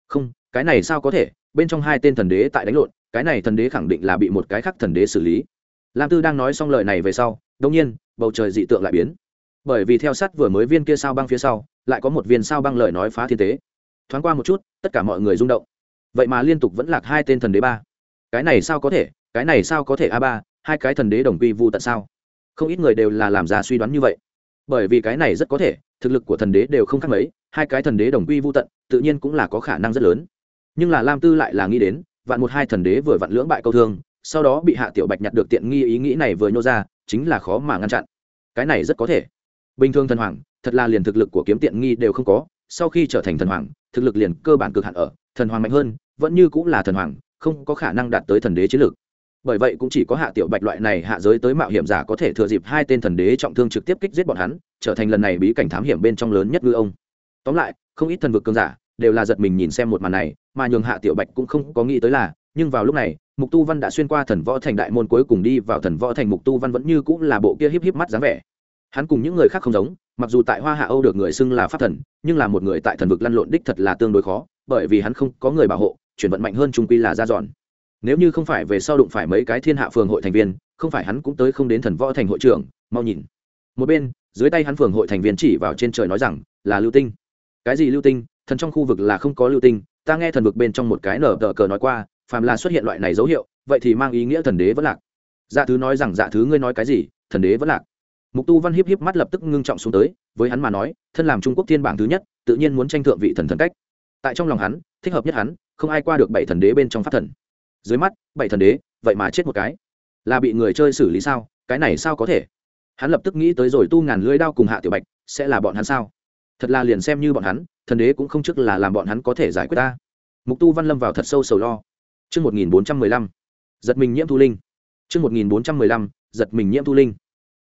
Không, cái này sao có thể? Bên trong hai tên thần đế tại đánh lộn, cái này thần đế khẳng định là bị một cái khác thần đế xử lý. Lam tư đang nói xong lời này về sau đông nhiên, bầu trời dị tượng lại biến. Bởi vì theo sát vừa mới viên kia sao băng phía sau, lại có một viên sao băng lời nói phá thiên tế. Thoáng qua một chút, tất cả mọi người rung động. Vậy mà liên tục vẫn lạc hai tên thần đế ba. Cái này sao có thể? Cái này sao có thể a ba? Hai cái thần đế đồng quy vu tận sao? Không ít người đều là làm ra suy đoán như vậy. Bởi vì cái này rất có thể thực lực của thần đế đều không khác mấy, hai cái thần đế đồng quy vu tận, tự nhiên cũng là có khả năng rất lớn. Nhưng là lam tư lại là nghĩ đến, vạn một hai thần đế vừa vặn lưỡng bại câu thương, sau đó bị hạ tiểu bạch nhặt được tiện nghi ý nghĩ này vừa nhô ra, chính là khó mà ngăn chặn. Cái này rất có thể. Bình thường thần hoàng, thật là liền thực lực của kiếm tiện nghi đều không có, sau khi trở thành thần hoàng, thực lực liền cơ bản cực hạn ở, thần hoàng mạnh hơn, vẫn như cũng là thần hoàng, không có khả năng đạt tới thần đế chiến lược bởi vậy cũng chỉ có hạ tiểu bạch loại này hạ giới tới mạo hiểm giả có thể thừa dịp hai tên thần đế trọng thương trực tiếp kích giết bọn hắn, trở thành lần này bí cảnh thám hiểm bên trong lớn nhất ngư ông. Tóm lại, không ít thần vực cơn giả đều là giật mình nhìn xem một màn này, mà nhường hạ tiểu bạch cũng không có nghĩ tới là, nhưng vào lúc này, mục tu văn đã xuyên qua thần võ thành đại môn cuối cùng đi vào thần võ thành mục tu văn vẫn như cũng là bộ kia híp híp mắt dáng vẻ. Hắn cùng những người khác không giống, mặc dù tại hoa hạ âu được người xưng là pháp thần, nhưng là một người tại thần vực lăn lộn đích thật là tương đối khó, bởi vì hắn không có người bảo hộ, chuyển vận mạnh hơn trung quy là ra dọn nếu như không phải về sau đụng phải mấy cái thiên hạ phường hội thành viên, không phải hắn cũng tới không đến thần võ thành hội trưởng, mau nhìn. Một bên, dưới tay hắn phường hội thành viên chỉ vào trên trời nói rằng, là lưu tinh. Cái gì lưu tinh? Thần trong khu vực là không có lưu tinh, ta nghe thần vực bên trong một cái nở tờ cờ nói qua, phàm là xuất hiện loại này dấu hiệu, vậy thì mang ý nghĩa thần đế vẫn lạc. Dạ thứ nói rằng dạ thứ ngươi nói cái gì? Thần đế vẫn lạc. Mục tu văn hiếp hiếp mắt lập tức ngưng trọng xuống tới, với hắn mà nói, thân làm trung quốc thiên bảng thứ nhất, tự nhiên muốn tranh thượng vị thần thần cách. Tại trong lòng hắn, thích hợp nhất hắn, không ai qua được bảy thần đế bên trong pháp thần dưới mắt bảy thần đế vậy mà chết một cái. Là bị người chơi xử lý sao? Cái này sao có thể? Hắn lập tức nghĩ tới rồi tu ngàn lưỡi đao cùng hạ tiểu bạch sẽ là bọn hắn sao? Thật là liền xem như bọn hắn thần đế cũng không chức là làm bọn hắn có thể giải quyết ta. Mục tu văn lâm vào thật sâu sầu lo. Trước 1415, giật mình nhiễm thu linh. Trước 1415, giật mình nhiễm thu linh.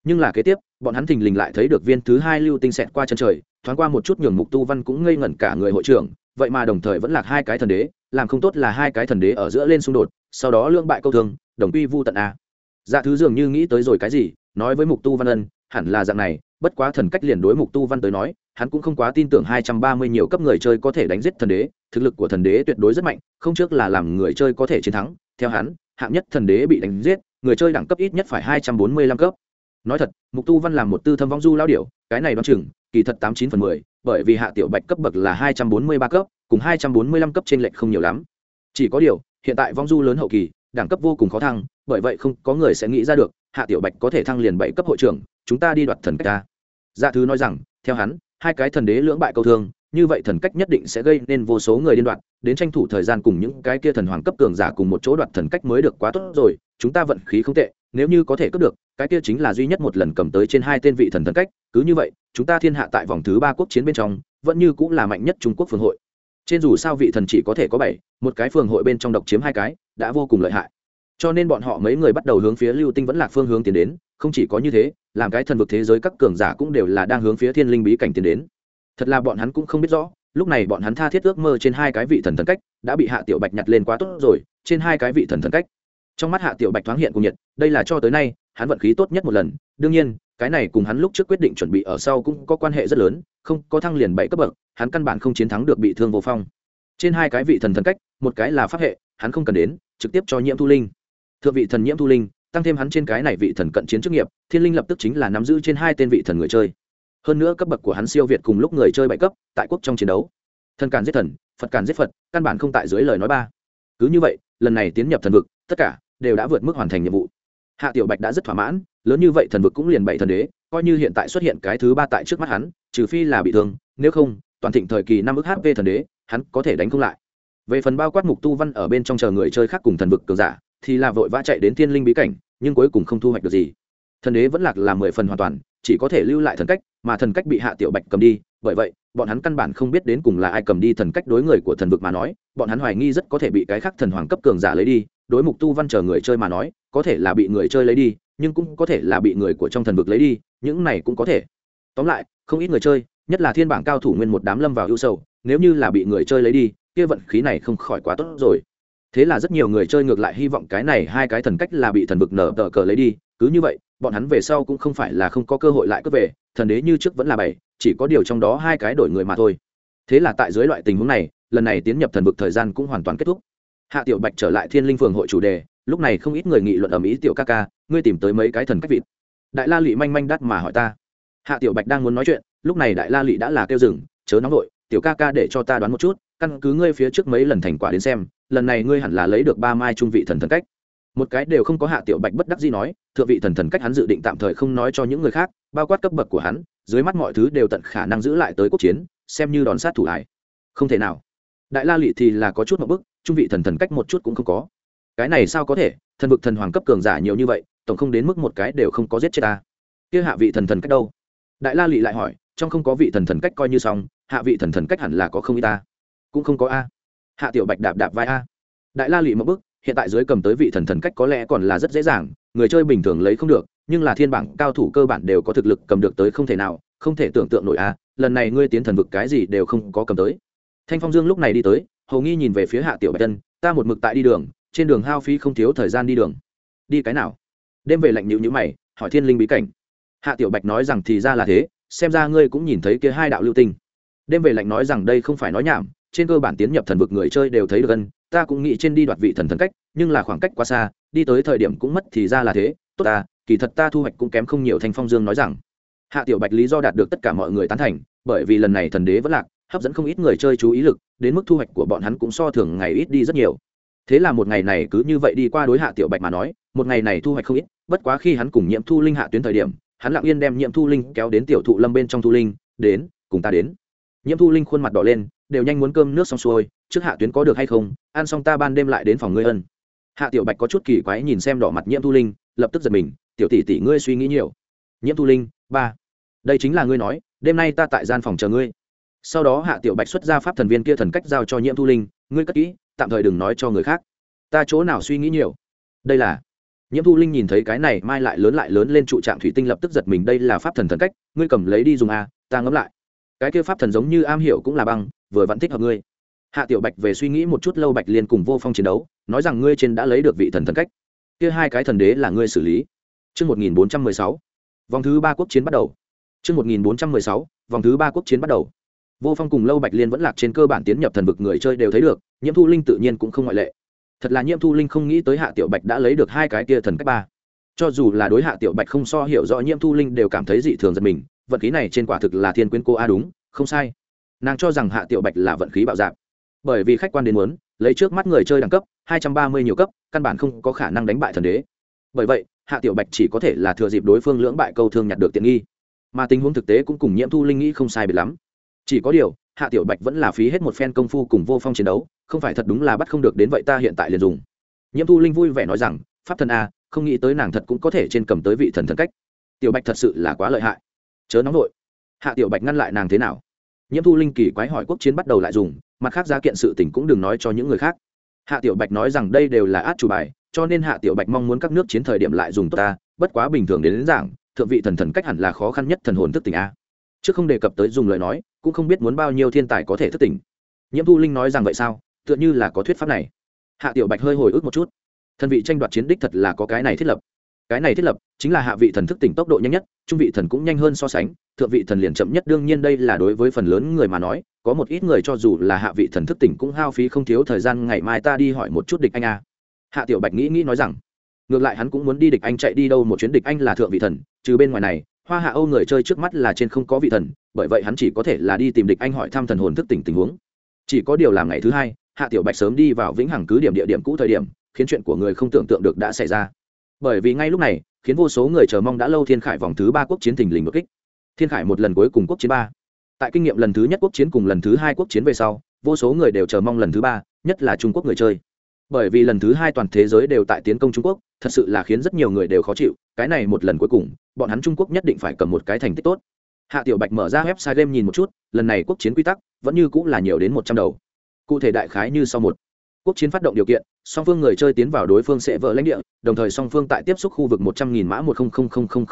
Nhưng là kế tiếp, bọn hắn thình lình lại thấy được viên thứ hai lưu tinh xẹt qua chân trời, thoáng qua một chút nhường mục tu văn cũng ngây ngẩn cả người hội trưởng, vậy mà đồng thời vẫn lạc hai cái thần đế, làm không tốt là hai cái thần đế ở giữa lên xung đột, sau đó lưỡng bại câu thương, đồng quy vu tận a. Dạ thứ dường như nghĩ tới rồi cái gì, nói với mục tu văn ân, hẳn là dạng này, bất quá thần cách liền đối mục tu văn tới nói, hắn cũng không quá tin tưởng hai trăm ba mươi nhiều cấp người chơi có thể đánh giết thần đế, thực lực của thần đế tuyệt đối rất mạnh, không trước là làm người chơi có thể chiến thắng, theo hắn, hạng nhất thần đế bị đánh giết, người chơi đẳng cấp ít nhất phải hai trăm bốn mươi lăm cấp. Nói thật, Mục Tu Văn làm một tư thâm vong du lao điểu, cái này đoán chừng, kỳ thật tám chín phần mười, bởi vì hạ tiểu bạch cấp bậc là hai trăm bốn mươi ba cấp, cùng hai trăm bốn mươi lăm cấp trên lệnh không nhiều lắm. Chỉ có điều, hiện tại vong du lớn hậu kỳ, đẳng cấp vô cùng khó thăng, bởi vậy không có người sẽ nghĩ ra được, hạ tiểu bạch có thể thăng liền bảy cấp hội trưởng, chúng ta đi đoạt thần cách ta. Dạ thứ nói rằng, theo hắn, hai cái thần đế lưỡng bại câu thương như vậy thần cách nhất định sẽ gây nên vô số người liên đoạt đến tranh thủ thời gian cùng những cái kia thần hoàng cấp cường giả cùng một chỗ đoạt thần cách mới được quá tốt rồi chúng ta vận khí không tệ nếu như có thể cướp được cái kia chính là duy nhất một lần cầm tới trên hai tên vị thần thần cách cứ như vậy chúng ta thiên hạ tại vòng thứ ba quốc chiến bên trong vẫn như cũng là mạnh nhất trung quốc phương hội trên dù sao vị thần chỉ có thể có bảy, một cái phường hội bên trong độc chiếm hai cái, đã vô cùng lợi hại. Cho nên bọn họ mấy người bắt đầu hướng phía lưu tinh vẫn lạc phương hướng tiến đến, không chỉ có như thế, làm cái thần vực thế giới các cường giả cũng đều là đang hướng phía thiên linh bí cảnh tiến đến. Thật là bọn hắn cũng không biết rõ, lúc này bọn hắn tha thiết ước mơ trên hai cái vị thần thần cách, đã bị hạ tiểu bạch nhặt lên quá tốt rồi, trên hai cái vị thần thần cách. Trong mắt hạ tiểu bạch thoáng hiện cùng nhiệt, đây là cho tới nay, hắn vận khí tốt nhất một lần. Đương nhiên, cái này cùng hắn lúc trước quyết định chuẩn bị ở sau cũng có quan hệ rất lớn không có thăng liền bảy cấp bậc, hắn căn bản không chiến thắng được bị thương vô phong. Trên hai cái vị thần thần cách, một cái là pháp hệ, hắn không cần đến, trực tiếp cho nhiễm thu linh. Thượng vị thần nhiễm thu linh, tăng thêm hắn trên cái này vị thần cận chiến chức nghiệp, thiên linh lập tức chính là nắm giữ trên hai tên vị thần người chơi. Hơn nữa cấp bậc của hắn siêu việt cùng lúc người chơi bảy cấp, tại quốc trong chiến đấu. Thần càn giết thần, phật càn giết phật, căn bản không tại dưới lời nói ba. Cứ như vậy, lần này tiến nhập thần vực, tất cả đều đã vượt mức hoàn thành nhiệm vụ. Hạ tiểu bạch đã rất thỏa mãn, lớn như vậy thần vực cũng liền bảy thần đế coi như hiện tại xuất hiện cái thứ ba tại trước mắt hắn, trừ phi là bị thương, nếu không, toàn thịnh thời kỳ năm ức hp thần đế, hắn có thể đánh không lại. Về phần bao quát mục tu văn ở bên trong chờ người chơi khác cùng thần vực cường giả, thì là vội vã chạy đến thiên linh bí cảnh, nhưng cuối cùng không thu hoạch được gì. Thần đế vẫn lạc là mười phần hoàn toàn, chỉ có thể lưu lại thần cách, mà thần cách bị hạ tiểu bạch cầm đi, bởi vậy, bọn hắn căn bản không biết đến cùng là ai cầm đi thần cách đối người của thần vực mà nói, bọn hắn hoài nghi rất có thể bị cái khác thần hoàng cấp cường giả lấy đi đối mục tu văn chờ người chơi mà nói, có thể là bị người chơi lấy đi, nhưng cũng có thể là bị người của trong thần vực lấy đi, những này cũng có thể. Tóm lại, không ít người chơi, nhất là thiên bảng cao thủ nguyên một đám lâm vào ưu sầu, nếu như là bị người chơi lấy đi, kia vận khí này không khỏi quá tốt rồi. Thế là rất nhiều người chơi ngược lại hy vọng cái này hai cái thần cách là bị thần vực nở tờ cờ lấy đi, cứ như vậy, bọn hắn về sau cũng không phải là không có cơ hội lại cướp về, thần đế như trước vẫn là bảy, chỉ có điều trong đó hai cái đổi người mà thôi. Thế là tại dưới loại tình huống này, lần này tiến nhập thần vực thời gian cũng hoàn toàn kết thúc hạ tiểu bạch trở lại thiên linh phường hội chủ đề, lúc này không ít người nghị luận ở mỹ tiểu ca ca, ngươi tìm tới mấy cái thần cách vịt. Đại la lụy manh manh đắt mà hỏi ta. Hạ tiểu bạch đang muốn nói chuyện, lúc này đại la lụy đã là kêu rừng chớ nóng vội, tiểu ca ca để cho ta đoán một chút, căn cứ ngươi phía trước mấy lần thành quả đến xem, lần này ngươi hẳn là lấy được ba mai trung vị thần thần cách. Một cái đều không có hạ tiểu bạch bất đắc gì nói, thượng vị thần thần cách hắn dự định tạm thời không nói cho những người khác, bao quát cấp bậc của hắn, dưới mắt mọi thứ đều tận khả năng giữ lại tới quốc chiến, xem như đòn sát thủ hải không thể nào. Đại la lị thì là có chút một bức trung vị thần thần cách một chút cũng không có. Cái này sao có thể? Thần vực thần hoàng cấp cường giả nhiều như vậy, tổng không đến mức một cái đều không có giết chết ta. Kia hạ vị thần thần cách đâu? Đại la lị lại hỏi, trong không có vị thần thần cách coi như xong, hạ vị thần thần cách hẳn là có không y ta? Cũng không có a. Hạ tiểu bạch đạp đạp vai a. Đại la lị một bức hiện tại dưới cầm tới vị thần thần cách có lẽ còn là rất dễ dàng, người chơi bình thường lấy không được, nhưng là thiên bảng cao thủ cơ bản đều có thực lực cầm được tới không thể nào, không thể tưởng tượng nổi a. Lần này ngươi tiến thần vực cái gì đều không có cầm tới. Thanh phong dương lúc này đi tới hầu nghi nhìn về phía hạ tiểu bạch tân ta một mực tại đi đường, trên đường hao phí không thiếu thời gian đi đường. Đi cái nào? Đêm về lạnh nhịu nhữ mày, hỏi thiên linh bí cảnh. Hạ tiểu bạch nói rằng thì ra là thế, xem ra ngươi cũng nhìn thấy kia hai đạo lưu tinh. Đêm về lạnh nói rằng đây không phải nói nhảm, trên cơ bản tiến nhập thần vực người chơi đều thấy được ân, ta cũng nghĩ trên đi đoạt vị thần thần cách, nhưng là khoảng cách quá xa, đi tới thời điểm cũng mất thì ra là thế, tốt ta, kỳ thật ta thu hoạch cũng kém không nhiều, thanh phong dương nói rằng. Hạ tiểu bạch lý do đạt được tất cả mọi người tán thành, bởi vì lần này thần đế vẫn lạc hấp dẫn không ít người chơi chú ý lực, đến mức thu hoạch của bọn hắn cũng so thường ngày ít đi rất nhiều. Thế là một ngày này cứ như vậy đi qua đối hạ tiểu bạch mà nói, một ngày này thu hoạch không ít, bất quá khi hắn cùng nhiễm thu linh hạ tuyến thời điểm, hắn lặng yên đem nhiễm thu linh kéo đến tiểu thụ lâm bên trong thu linh, đến, cùng ta đến. Nhiễm thu linh khuôn mặt đỏ lên, đều nhanh muốn cơm nước xong xuôi, trước hạ tuyến có được hay không? Ăn xong ta ban đêm lại đến phòng ngươi ân. Hạ tiểu bạch có chút kỳ quái nhìn xem đỏ mặt nhiễm thu linh, lập tức giật mình, tiểu tỷ tỷ ngươi suy nghĩ nhiều. Nhiễm thu linh, ba, đây chính là ngươi nói, đêm nay ta tại gian phòng chờ ngươi sau đó hạ tiểu bạch xuất ra pháp thần viên kia thần cách giao cho nhiễm thu linh ngươi cất kỹ tạm thời đừng nói cho người khác. Ta chỗ nào suy nghĩ nhiều? Đây là nhiễm thu linh nhìn thấy cái này mai lại lớn lại lớn lên trụ trạm thủy tinh lập tức giật mình đây là pháp thần thần cách ngươi cầm lấy đi dùng a ta ngẫm lại. Cái kia pháp thần giống như am hiểu cũng là băng vừa vẫn thích hợp ngươi. Hạ tiểu bạch về suy nghĩ một chút lâu bạch liên cùng vô phong chiến đấu nói rằng ngươi trên đã lấy được vị thần thần cách. Kia hai cái thần đế là ngươi xử lý. Trước 1416, vòng thứ ba quốc chiến bắt đầu. Trước 1416, vòng thứ ba quốc chiến bắt đầu. Vô Phong cùng Lâu Bạch Liên vẫn lạc trên cơ bản tiến nhập thần vực người chơi đều thấy được, Nhiễm Thu Linh tự nhiên cũng không ngoại lệ. Thật là Nhiễm Thu Linh không nghĩ tới Hạ Tiểu Bạch đã lấy được hai cái kia thần cách ba. Cho dù là đối Hạ Tiểu Bạch không so hiểu rõ Nhiễm Thu Linh đều cảm thấy dị thường giật mình, vận khí này trên quả thực là thiên quyến cô a đúng, không sai. Nàng cho rằng Hạ Tiểu Bạch là vận khí bạo dạp bởi vì khách quan đến muốn lấy trước mắt người chơi đẳng cấp hai trăm ba mươi nhiều cấp căn bản không có khả năng đánh bại thần đế bởi vậy hạ tiểu bạch chỉ có thể là thừa dịp đối phương lưỡng bại câu thương nhặt được tiện nghi mà tình huống thực tế cũng cùng nhiễm thu linh nghĩ không sai biệt lắm chỉ có điều hạ tiểu bạch vẫn là phí hết một phen công phu cùng vô phong chiến đấu không phải thật đúng là bắt không được đến vậy ta hiện tại liền dùng. Nhiễm thu linh vui vẻ nói rằng pháp thần a không nghĩ tới nàng thật cũng có thể trên cầm tới vị thần thần cách. Tiểu bạch thật sự là quá lợi hại. Chớ nóng vội. Hạ tiểu bạch ngăn lại nàng thế nào? Nhiễm thu linh kỳ quái hỏi quốc chiến bắt đầu lại dùng mặt khác ra kiện sự tình cũng đừng nói cho những người khác. Hạ tiểu bạch nói rằng đây đều là át chủ bài cho nên hạ tiểu bạch mong muốn các nước chiến thời điểm lại dùng tốt ta bất quá bình thường đến, đến giảng thượng vị thần thần cách hẳn là khó khăn nhất thần hồn thức tỉnh a. Chứ không đề cập tới dùng lời nói cũng không biết muốn bao nhiêu thiên tài có thể thức tỉnh. Nhiễm thu linh nói rằng vậy sao? Tựa như là có thuyết pháp này. Hạ tiểu bạch hơi hồi ức một chút. Thần vị tranh đoạt chiến đích thật là có cái này thiết lập. Cái này thiết lập chính là hạ vị thần thức tỉnh tốc độ nhanh nhất, trung vị thần cũng nhanh hơn so sánh, thượng vị thần liền chậm nhất. Đương nhiên đây là đối với phần lớn người mà nói, có một ít người cho dù là hạ vị thần thức tỉnh cũng hao phí không thiếu thời gian. Ngày mai ta đi hỏi một chút địch anh a. Hạ tiểu bạch nghĩ nghĩ nói rằng, ngược lại hắn cũng muốn đi địch anh chạy đi đâu một chuyến. Địch anh là thượng vị thần, trừ bên ngoài này hoa hạ âu người chơi trước mắt là trên không có vị thần, bởi vậy hắn chỉ có thể là đi tìm địch anh hỏi thăm thần hồn thức tỉnh tình huống. Chỉ có điều làm ngày thứ hai, hạ tiểu bạch sớm đi vào vĩnh hằng cứ điểm địa điểm cũ thời điểm, khiến chuyện của người không tưởng tượng được đã xảy ra. Bởi vì ngay lúc này, khiến vô số người chờ mong đã lâu thiên khải vòng thứ ba quốc chiến thình lình bất kích. Thiên khải một lần cuối cùng quốc chiến ba. Tại kinh nghiệm lần thứ nhất quốc chiến cùng lần thứ hai quốc chiến về sau, vô số người đều chờ mong lần thứ ba, nhất là trung quốc người chơi bởi vì lần thứ hai toàn thế giới đều tại tiến công trung quốc, thật sự là khiến rất nhiều người đều khó chịu, cái này một lần cuối cùng, bọn hắn trung quốc nhất định phải cầm một cái thành tích tốt. Hạ tiểu bạch mở ra website game nhìn một chút, lần này quốc chiến quy tắc vẫn như cũng là nhiều đến một trăm đầu. Cụ thể đại khái như sau một. Quốc chiến phát động điều kiện, song phương người chơi tiến vào đối phương sẽ vỡ lãnh địa, đồng thời song phương tại tiếp xúc khu vực một trăm nghìn mã một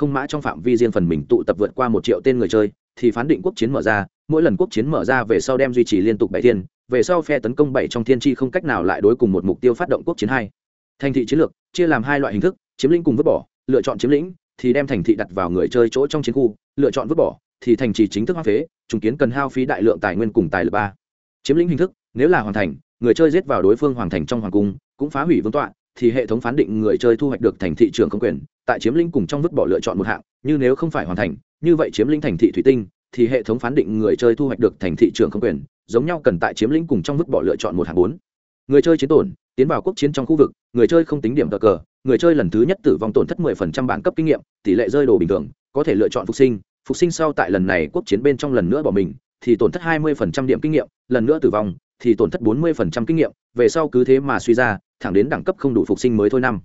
mã trong phạm vi riêng phần mình tụ tập vượt qua một triệu tên người chơi, thì phán định quốc chiến mở ra, mỗi lần quốc chiến mở ra về sau đem duy trì liên tục bảy thiên về sau phe tấn công bảy trong thiên tri không cách nào lại đối cùng một mục tiêu phát động quốc chiến hai. Thành thị chiến lược, chia làm hai loại hình thức, chiếm lĩnh cùng vứt bỏ, lựa chọn chiếm lĩnh, thì đem thành thị đặt vào người chơi chỗ trong chiến khu, lựa chọn vứt bỏ, thì thành trì chính thức hoa phế, trùng kiến cần hao phí đại lượng tài nguyên cùng tài lực ba. Chiếm lĩnh hình thức, nếu là hoàn thành, người chơi giết vào đối phương hoàn thành trong hoàng cung, cũng phá hủy vương tọa, thì hệ thống phán định người chơi thu hoạch được thành thị trường không quyền, tại chiếm lĩnh cùng trong vứt bỏ lựa chọn một hạng, như nếu không phải hoàn thành, như vậy chiếm lĩnh thành thị thủy tinh, thì hệ thống phán định người chơi thu hoạch được thành thị trường không quyền giống nhau cần tại chiếm lĩnh cùng trong vứt bỏ lựa chọn một hạng bốn. Người chơi chiến tổn, tiến vào quốc chiến trong khu vực, người chơi không tính điểm cờ cờ, người chơi lần thứ nhất tử vong tổn thất 10% bản cấp kinh nghiệm, tỷ lệ rơi đồ bình thường, có thể lựa chọn phục sinh phục sinh sau tại lần này quốc chiến bên trong lần nữa bỏ mình, thì tổn thất 20% điểm kinh nghiệm, lần nữa tử vong, thì tổn thất 40% kinh nghiệm, về sau cứ thế mà suy ra, thẳng đến đẳng cấp không đủ phục sinh mới thôi năm.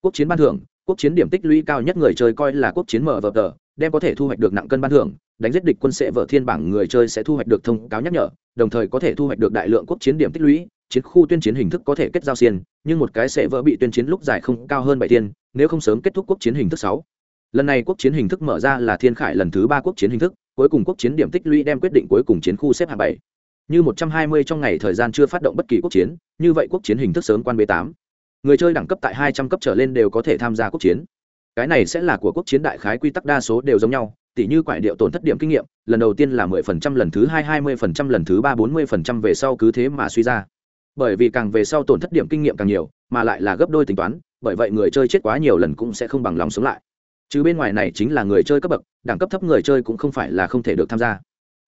Quốc chiến ban thưởng, quốc chiến điểm tích lũy cao nhất người chơi coi là quốc chiến mở vở tờ, đem có thể thu hoạch được nặng cân ban thưởng đánh giết địch quân sẽ vở thiên bảng, người chơi sẽ thu hoạch được thông cáo nhắc nhở, đồng thời có thể thu hoạch được đại lượng quốc chiến điểm tích lũy, chiến khu tuyên chiến hình thức có thể kết giao xiên, nhưng một cái sẽ vỡ bị tuyên chiến lúc dài không cao hơn bảy tiên nếu không sớm kết thúc quốc chiến hình thức sáu. Lần này quốc chiến hình thức mở ra là thiên khải lần thứ ba quốc chiến hình thức, cuối cùng quốc chiến điểm tích lũy đem quyết định cuối cùng chiến khu xếp hạng bảy. Như một trăm hai mươi trong ngày thời gian chưa phát động bất kỳ quốc chiến, như vậy quốc chiến hình thức sớm quan b tám. Người chơi đẳng cấp tại hai trăm cấp trở lên đều có thể tham gia quốc chiến. Cái này sẽ là của quốc chiến đại khái quy tắc đa số đều giống nhau tỉ như quải điệu tổn thất điểm kinh nghiệm, lần đầu tiên là mười phần trăm, lần thứ hai hai mươi phần trăm, lần thứ ba bốn mươi phần trăm về sau cứ thế mà suy ra. Bởi vì càng về sau tổn thất điểm kinh nghiệm càng nhiều, mà lại là gấp đôi tính toán, bởi vậy người chơi chết quá nhiều lần cũng sẽ không bằng lòng sống lại. Chứ bên ngoài này chính là người chơi cấp bậc, đẳng cấp thấp người chơi cũng không phải là không thể được tham gia.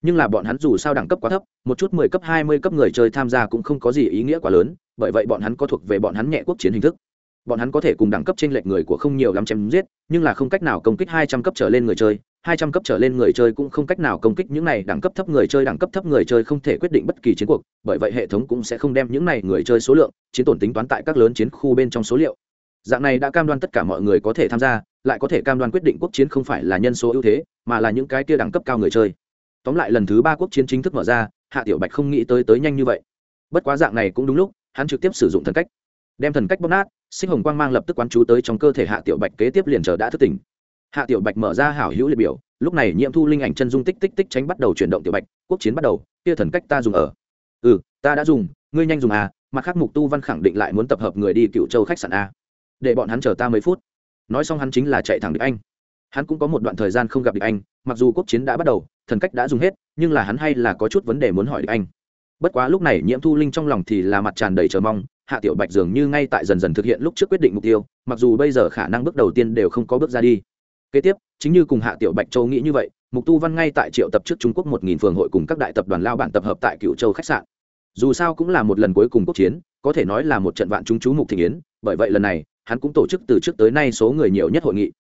Nhưng là bọn hắn dù sao đẳng cấp quá thấp, một chút mười cấp, hai mươi cấp người chơi tham gia cũng không có gì ý nghĩa quá lớn, bởi vậy bọn hắn có thuộc về bọn hắn nhẹ quốc chiến hình thức. Bọn hắn có thể cùng đẳng cấp trên lệch người của không nhiều lắm chém giết, nhưng là không cách nào công kích hai trăm cấp trở lên người chơi hai trăm cấp trở lên người chơi cũng không cách nào công kích những này đẳng cấp thấp người chơi, đẳng cấp thấp người chơi không thể quyết định bất kỳ chiến cuộc, bởi vậy hệ thống cũng sẽ không đem những này người chơi số lượng, chiến tổn tính toán tại các lớn chiến khu bên trong số liệu. Dạng này đã cam đoan tất cả mọi người có thể tham gia, lại có thể cam đoan quyết định quốc chiến không phải là nhân số ưu thế, mà là những cái kia đẳng cấp cao người chơi. Tóm lại lần thứ ba quốc chiến chính thức mở ra, hạ tiểu bạch không nghĩ tới tới nhanh như vậy. Bất quá dạng này cũng đúng lúc, hắn trực tiếp sử dụng thần cách. Đem thần cách bóc nát, sinh hồng quang mang lập tức quán chú tới trong cơ thể hạ tiểu bạch, kế tiếp liền chờ đã thức tỉnh hạ tiểu bạch mở ra hảo hữu liệt biểu, lúc này nhiễm thu linh ảnh chân dung tích tích tích tránh bắt đầu chuyển động tiểu bạch, quốc chiến bắt đầu, kia thần cách ta dùng ở. Ừ ta đã dùng, ngươi nhanh dùng à mặt khác mục tu văn khẳng định lại muốn tập hợp người đi cựu châu khách sạn a. Để bọn hắn chờ ta mấy phút. Nói xong hắn chính là chạy thẳng địch anh. Hắn cũng có một đoạn thời gian không gặp địch anh, mặc dù quốc chiến đã bắt đầu, thần cách đã dùng hết, nhưng là hắn hay là có chút vấn đề muốn hỏi địch anh. Bất quá lúc này nhiễm thu linh trong lòng thì là mặt tràn đầy chờ mong, hạ tiểu bạch dường như ngay tại dần dần thực hiện lúc trước quyết định mục tiêu, mặc dù bây giờ khả năng bước đầu tiên đều không có bước ra đi kế tiếp, chính như cùng hạ tiểu bạch châu nghĩ như vậy, mục tu văn ngay tại triệu tập trước trung quốc một nghìn phường hội cùng các đại tập đoàn lao bản tập hợp tại cựu châu khách sạn. Dù sao cũng là một lần cuối cùng quốc chiến, có thể nói là một trận vạn chúng chú mục thị yến bởi vậy lần này, hắn cũng tổ chức từ trước tới nay số người nhiều nhất hội nghị.